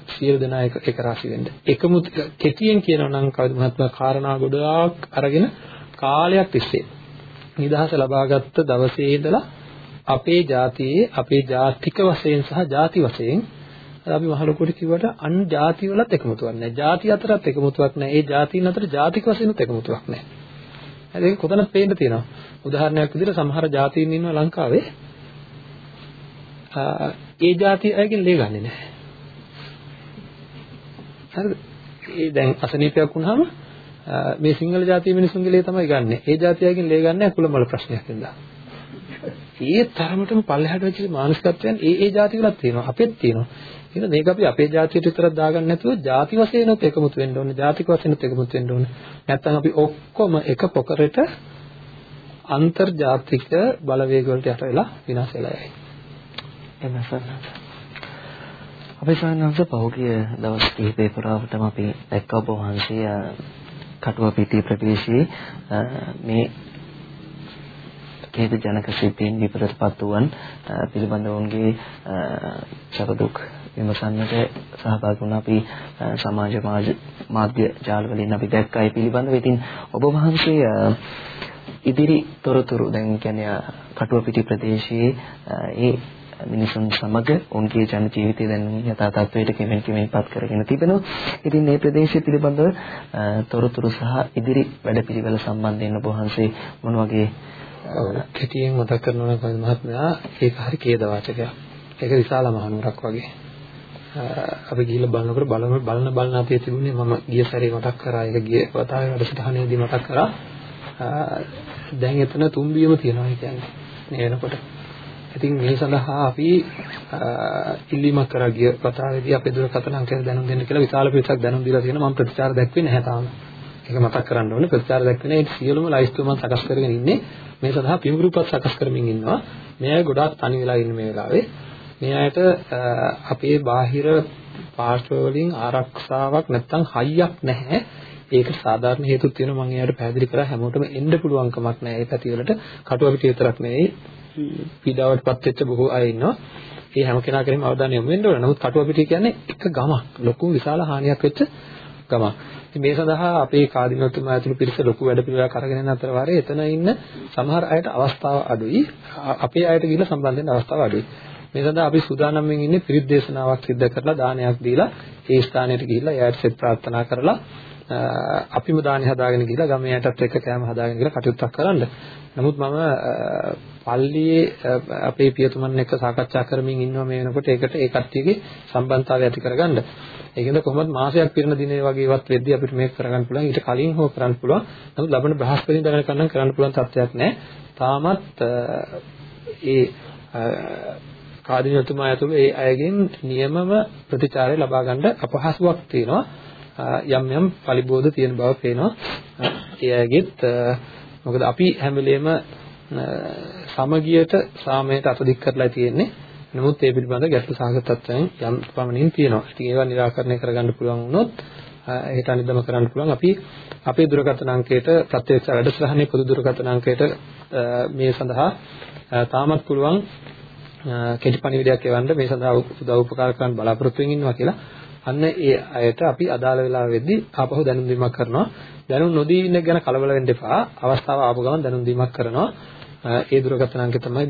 සියලු දෙනා එක එක රාශි වෙන්න. එකමු කෙටියෙන් කියනවා නම් කවුද මහත්මයා කාරණා ගොඩාක් අරගෙන කාලයක් තිස්සේ නිදහස ලබාගත්ත දවසේ ඉඳලා අපේ ජාතියේ අපේ ජාතික වශයෙන් සහ ಜಾති වශයෙන් අපි මහලොකුට කිව්වට අන් ಜಾති වලත් එකමුතුවක් නැහැ. ಜಾති අතරත් එකමුතුවක් නැහැ. ඒ ಜಾතින් අතර ಜಾතික වශයෙන්ත් එකමුතුවක් නැහැ. හරි කොතනද පේන්න තියෙනවා. උදාහරණයක් විදිහට සමහර ಜಾතියින් ඉන්නවා ලංකාවේ. ඒ ಜಾති අයගෙන් ලේ ගන්නෙ නැහැ. හරිද? ඒ දැන් අසනීපයක් වුණාම මේ සිංහල ජාතිය මිනිසුන්ගේ ලේ තමයි ගන්නෙ. ඒ ಜಾති අයගෙන් ලේ ගන්න නැහැ කුලමල ප්‍රශ්නයක් නිසා. ඒ තරමටම පල්ලෙහාට වෙච්ච මානසිකත්වයන් ඒ ඒ ಜಾති වලත් තියෙනවා අපෙත් තියෙනවා. එහෙනම් මේක අපි අපේ ජාතියට විතරක් දාගන්න නැතුව ಜಾති වශයෙන්ත් එකමුතු වෙන්න ඕනේ ජාතික වශයෙන්ත් එකමුතු වෙන්න ඕනේ. නැත්නම් අපි ඔක්කොම එක පොකරට අන්තර්ජාතික බලවේග වලට යට වෙලා විනාශ වෙලා යයි. එමසන්න අපේ සානංශ පහුගිය දවස් කිහිපේ පුරාවටම අපි දැක්ක ඔබ වහන්සේ කටුව පිටි ප්‍රදේශයේ මේ ඛේද ජනක සිද්ධීන් විපරතපත් වූවන් පිළිබඳව ඔවුන්ගේ සරදුක් විමසන්නට සහභාගී වුණ අපි සමාජ මාධ්‍ය ජාල වලින් අපි දැක්කා ඒ පිළිබඳව. ඉතින් ඔබ වහන්සේ ඉදිරි තොරතුරු දැන් කියන්නේ කටුව පිටි ප්‍රදේශයේ ඒ මිනිසුන් සමග ඔවුන්ගේ ජන ජීවිතය දැන් යථා තත්ත්වයට කෙමෙන් කෙමෙන්පත් කරගෙන තිබෙනවා. ඉතින් මේ ප්‍රදේශය පිළිබඳව තොරතුරු සහ ඉදිරි වැඩපිළිවෙල සම්බන්ධයෙන් ඔබ වහන්සේ මොන වගේ කෙටියෙන් මතක් කරනවා නම් මහත්මයා ඒක හරි ඛේදවාචකයක්. ඒක විශාල මහනුවරක් වගේ. අපි ගිහිල්ලා බලනකොට බලන බලන බලන අපේ තිබුණේ මම ගිය සැරේ මතක් කරා ඒක ගිය වතාවේ වැඩසටහනේදී මතක් කරා. දැන් එතන තුම්බියම තියෙනවා කියන්නේ මේ වෙනකොට. ඉතින් මේ සඳහා අපි ඉල්ලීමක් කරා ගිය වතාවේදී අපේ දුරකථන අංකයට දැනුම් දෙන්න කියලා විශාල පිරිසක් දැනුම් දීලා තියෙනවා මම ප්‍රතිචාර දැක්වේ නැහැ තාම. ඒක මතක් කරන්න ඕනේ ප්‍රතිචාර දැක්වෙන ඒ සියලුම ලයිස්තුව මම සකස් කරගෙන ඉන්නේ මේ සඳහා පිඹුරුපත් සකස් කරමින් ඉන්නවා මේ අය ගොඩාක් තනි වෙලා ඉන්න මේ වෙලාවේ මේ අයට අපේ බාහිර පාර්ශ්ව වලින් ආරක්ෂාවක් නැත්තම් හයියක් නැහැ. ඒකට සාධාරණ හේතුත් තියෙනවා මම එයාට පැහැදිලි කරා හැමෝටම එන්න පුළුවන් කමක් නැහැ. ඒ පැතිවලට කටුවපිට විතරක් නෙවෙයි පීඩාවටපත් වෙච්ච බොහෝ අය ඉන්නවා. ඒ හැම කෙනා කෙරෙහිම අවධානය යොමු වෙන්න ඕන. නමුත් කටුවපිටිය කියන්නේ එක ගමක්. ලොකු විශාල හානියක් වෙච්ච ගමක්. ඉතින් මේ සඳහා අපේ කාදිනතුමා ඇතුළු පිරිස ලොකු වැඩ පිළිවෙලක් අරගෙන යන අතර වාරේ එතන ඉන්න සමහර අයට අවස්ථාව අඩුයි. අපේ අයට ගිහිල්ලා සම්බන්ධ වෙන්න අවස්ථාව අඩුයි. මේ සඳහා අපි සූදානම්ෙන් ඉන්නේ පිරිත් දේශනාවක් සිද්ධ කරලා දානයක් දීලා ඒ ස්ථානයට ගිහිල්ලා එයාට සෙත් ප්‍රාර්ථනා කරලා අපිම දානි හදාගෙන ගිහිල්ලා ගමේ යටත් එක්ක කෑම හදාගෙන ගිහිල්ලා කටයුත්තක් කරන්න. නමුත් මම පල්ලියේ අපේ පියතුමන් එක්ක සාකච්ඡා කරමින් ඉන්නවා මේ වෙනකොට ඒකට ඒ කට්ටියගේ සම්බන්ධතාවය ඇති කරගන්න. ඒකෙන්ද කොහොමද මාසයක් පිරෙන දිනේ වගේවත් වෙද්දී අපිට මේක කරගන්න පුළුවන්. ඊට කලින් හෝ කරන්න පුළුවන්. නමුත් ලබන බ්‍රහස්පතින්දා වෙනකන් කරන්න පුළුවන් තත්ත්වයක් නැහැ. තාමත් ඒ කාදිනතුමා ඇතුළු ඒ අයගෙන් නියමම ප්‍රතිචාරය ලබා ගන්න අපහසුයක් තියෙනවා. යම් යම් පරිබෝධ තියෙන බව පේනවා. ඒ අයගෙත් මොකද අපි හැම වෙලේම සමගියට සාමයට අතදික් කරලා තියෙන්නේ. නමුත් ඒ පිළිබඳ ගැටලු සහගත තත්ත්වයන් යම් පමණින් තියෙනවා. ඉතින් ඒවා निराකරණය කරගන්න පුළුවන් වුණොත් ඒකට අනිදම කරන්න පුළුවන්. අපි අපේ දුරකථන අංකයට ප්‍රත්‍යක්ෂ වැඩසටහනේ පොදු දුරකථන අංකයට මේ සඳහා තාමත් පුළුවන් කෙටි පණිවිඩයක් එවන්න මේ සඳහා උදව් උපකාර කරන්න බලාපොරොත්තු වෙමින් ඉන්නවා කියලා. අන්න ඒ අයට අපි අදාළ වෙලාව වෙද්දී ආපහු දැනුම් දීමක් කරනවා. දැනුම් නොදී ඉන්න ගැන කලබල වෙන්න එපා. අවස්ථාව ආපු ගමන් දැනුම් දීමක් කරනවා. ඒ දුරකථන අංකය තමයි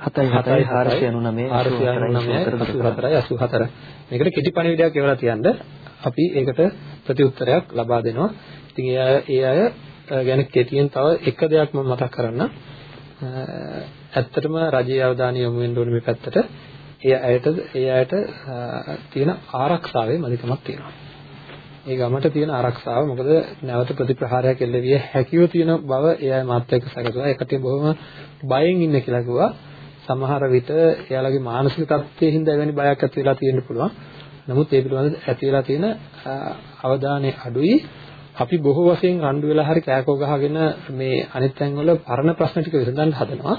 0.7 499 මේකට කෙටි පණිවිඩයක් එවලා තියන්න අපි ඒකට ප්‍රතිඋත්තරයක් ලබා දෙනවා ඉතින් ඒ අය ගැන කෙටියෙන් තව එක දෙයක් මම මතක් කරන්නම් ඇත්තටම රජයේ අවධානය යොමු වෙන්න ඕනේ මේ පැත්තට. ඒ අයට ඒ අයට තියෙන ආරක්ෂාවේ මදිකමක් තියෙනවා. ඒ ගමට තියෙන ආරක්ෂාව මොකද නැවත ප්‍රතිප්‍රහාරයක් එල්ලවිය හැකියව තියෙන බව ඒ අය මාත් එක්ක සැකසුවා. ඒකට බොහොම බයෙන් ඉන්න කියලා කිව්වා. සමහර විට එයාලගේ මානසික තත්ත්වයේ හින්දා එවැනි බයක් ඇති වෙලා තියෙන්න පුළුවන්. නමුත් ඒ පිළිබඳව ඇති වෙලා තියෙන අවධානය අඩුයි. අපි බොහෝ වශයෙන් රණ්ඩු වෙලා හරි කෑකෝ ගහගෙන මේ අනිත් තැන්වල පරණ ප්‍රශ්න ටික විසඳන්න හදනවා.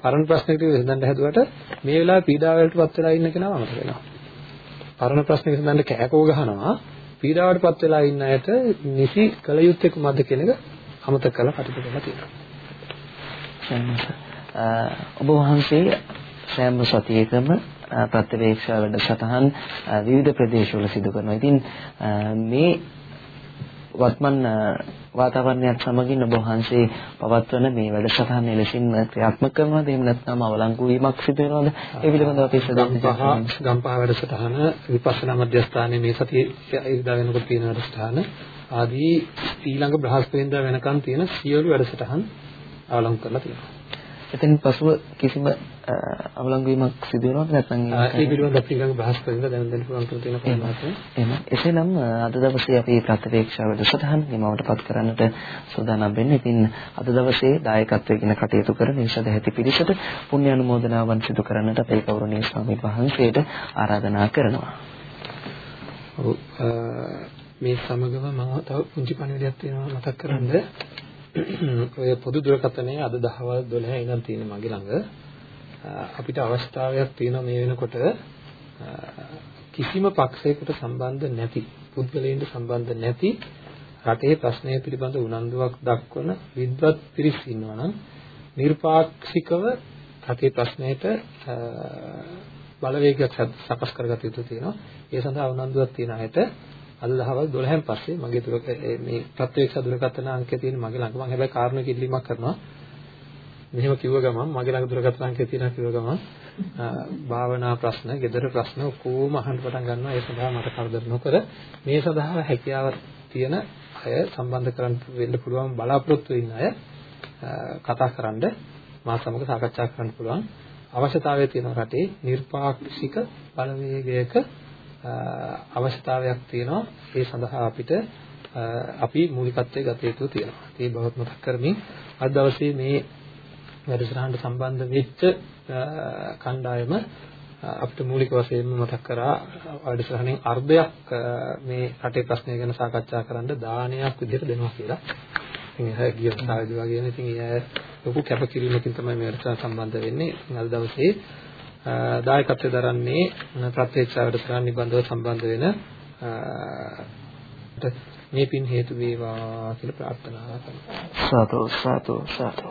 පරණ ප්‍රශ්න ටික විසඳන්න හැදුවට මේ වෙලාවේ පීඩාව වලටපත් වෙලා ඉන්න කෙනාව අමතක වෙනවා. පරණ ප්‍රශ්න විසඳන්න කෑකෝ ගහනවා. පීඩාවටපත් වෙලා ඉන්න අයට නිසි කල යුත්තේ කුමක්ද කියන එක අමතක කරලා කටයුතු කරලා තියෙනවා. ඔබ වහන්සේ සෑම සතියකම ප්‍රත්‍යවේක්ෂා වැඩසටහන් විවිධ ප්‍රදේශවල සිදු කරනවා. ඉතින් මේ වත්මන් වාතාවරණයත් සමගින් ඔබ වහන්සේ පවත්වන මේ වැඩසටහන එලෙසින් ක්‍රියාත්මක කරනවද? එහෙම නැත්නම් අවලංගු වීමක් සිදු වෙනවද? ඒ පිළිබඳව අපි සදාම් ගම්පහ වැඩසටහන විපස්සනා මධ්‍යස්ථානයේ මේ සතියේ ඉදා වෙනකොට තියෙන වැඩසටහන ආදී ඊළඟ බ්‍රහස්පතින්දා වෙනකන් තියෙන සියලු වැඩසටහන් අවලංගු කරලා තියෙනවා. එතෙන් පසුව කිසිම අවලංගු වීමක් සිදු වෙනවද නැත්නම් ඒ පිළිබඳව අපි ඊළඟ බහස් කරලා දැන් දෙන්න පුළුවන් කර තියෙන ප්‍රමාණය. එහෙනම් එසේනම් අද දවසේ අපි ප්‍රත්‍යවේක්ෂා වැඩසටහන නිමවටපත් කරන්නට සූදානම් වෙන්නේ. ඉතින් අද දවසේ දායකත්වයෙන් කටයුතු කරන නිසද ඇති පිරිසට පුණ්‍ය අනුමෝදනාවන් සිදු කරන්නට අපේ ගෞරවනීය ස්වාමීන් වහන්සේට ආරාධනා කරනවා. මේ සමගම මම තව පුංචි පණිවිඩයක් තියෙනවා මතක් කරන්නේ ඔය පොදු දුරකථනයේ අද දහවල් 12 ඉඳන් තියෙන මගේ ළඟ අපිට අවස්ථාවක් තියෙනවා මේ වෙනකොට කිසිම පක්ෂයකට සම්බන්ධ නැති පුද්ගලයන්ට සම්බන්ධ නැති රටේ ප්‍රශ්නය පිළිබඳ උනන්දුවක් දක්වන විද්වත් පිරිස් ඉන්නවා නම් නිර්පාක්ෂිකව රටේ ප්‍රශ්නයට බලවේගයක් සකස් කරගත යුතු තියෙනවා. ඒ සඳහා උනන්දුවක් තියෙන අයට අද දහවල් 12න් පස්සේ මගේ දුර මේ ප්‍රත්‍යක්ෂ දුරකථන අංකය තියෙන මගේ ළඟ. මම හැබැයි කාරණා කිල්ලීමක් කරනවා. මෙහෙම කිව්ව ගමන් මගේ ළඟ දුරකථන අංකය තියෙනවා කිව්ව ගමන් භාවනා ප්‍රශ්න, gedara ප්‍රශ්න ඔක්කොම අහන්න පටන් ගන්නවා. ඒ සඳහා මට කරදර නොකර මේ සඳහා හැකියාවක් තියෙන අය සම්බන්ධ කරන්න වෙන්න පුළුවන් බලාපොරොත්තු වෙන අය කතා කරන්න මා සමග සාකච්ඡා කරන්න පුළුවන්. අවශ්‍යතාවය තියෙන රටේ නිර්පාක්ෂික බලවේගයක අවශ්‍යතාවයක් තියෙනවා ඒ සඳහා අපිට අපි මූලිකත්වයේ ගත යුතු තියෙනවා. ඒ බවත් මතක් කරමින් අද දවසේ මේ වැඩසටහනට සම්බන්ධ වෙච්ච කණ්ඩායම අපිට මූලික වශයෙන්ම මතක් කරා වැඩසටහනෙන් අර්ධයක් මේ රටේ ප්‍රශ්නය ගැන සාකච්ඡා කරන්න දානයක් විදිහට දෙනවා කියලා. ඉතින් ඒ ගිය සායද වගේම ඉතින් ඒ ලොකු කැපකිරීමකින් තමයි මේ වැඩසටහන සම්බන්ධ වෙන්නේ. අද දවසේ දායකත්වය දරන්නේ ප්‍රත්‍යක්ෂාවට සහ නිබන්ධව සම්බන්ධ වෙන මේ පින් හේතු වේවා කියලා ප්‍රාර්ථනා කරනවා. සාදු සාදු සාදු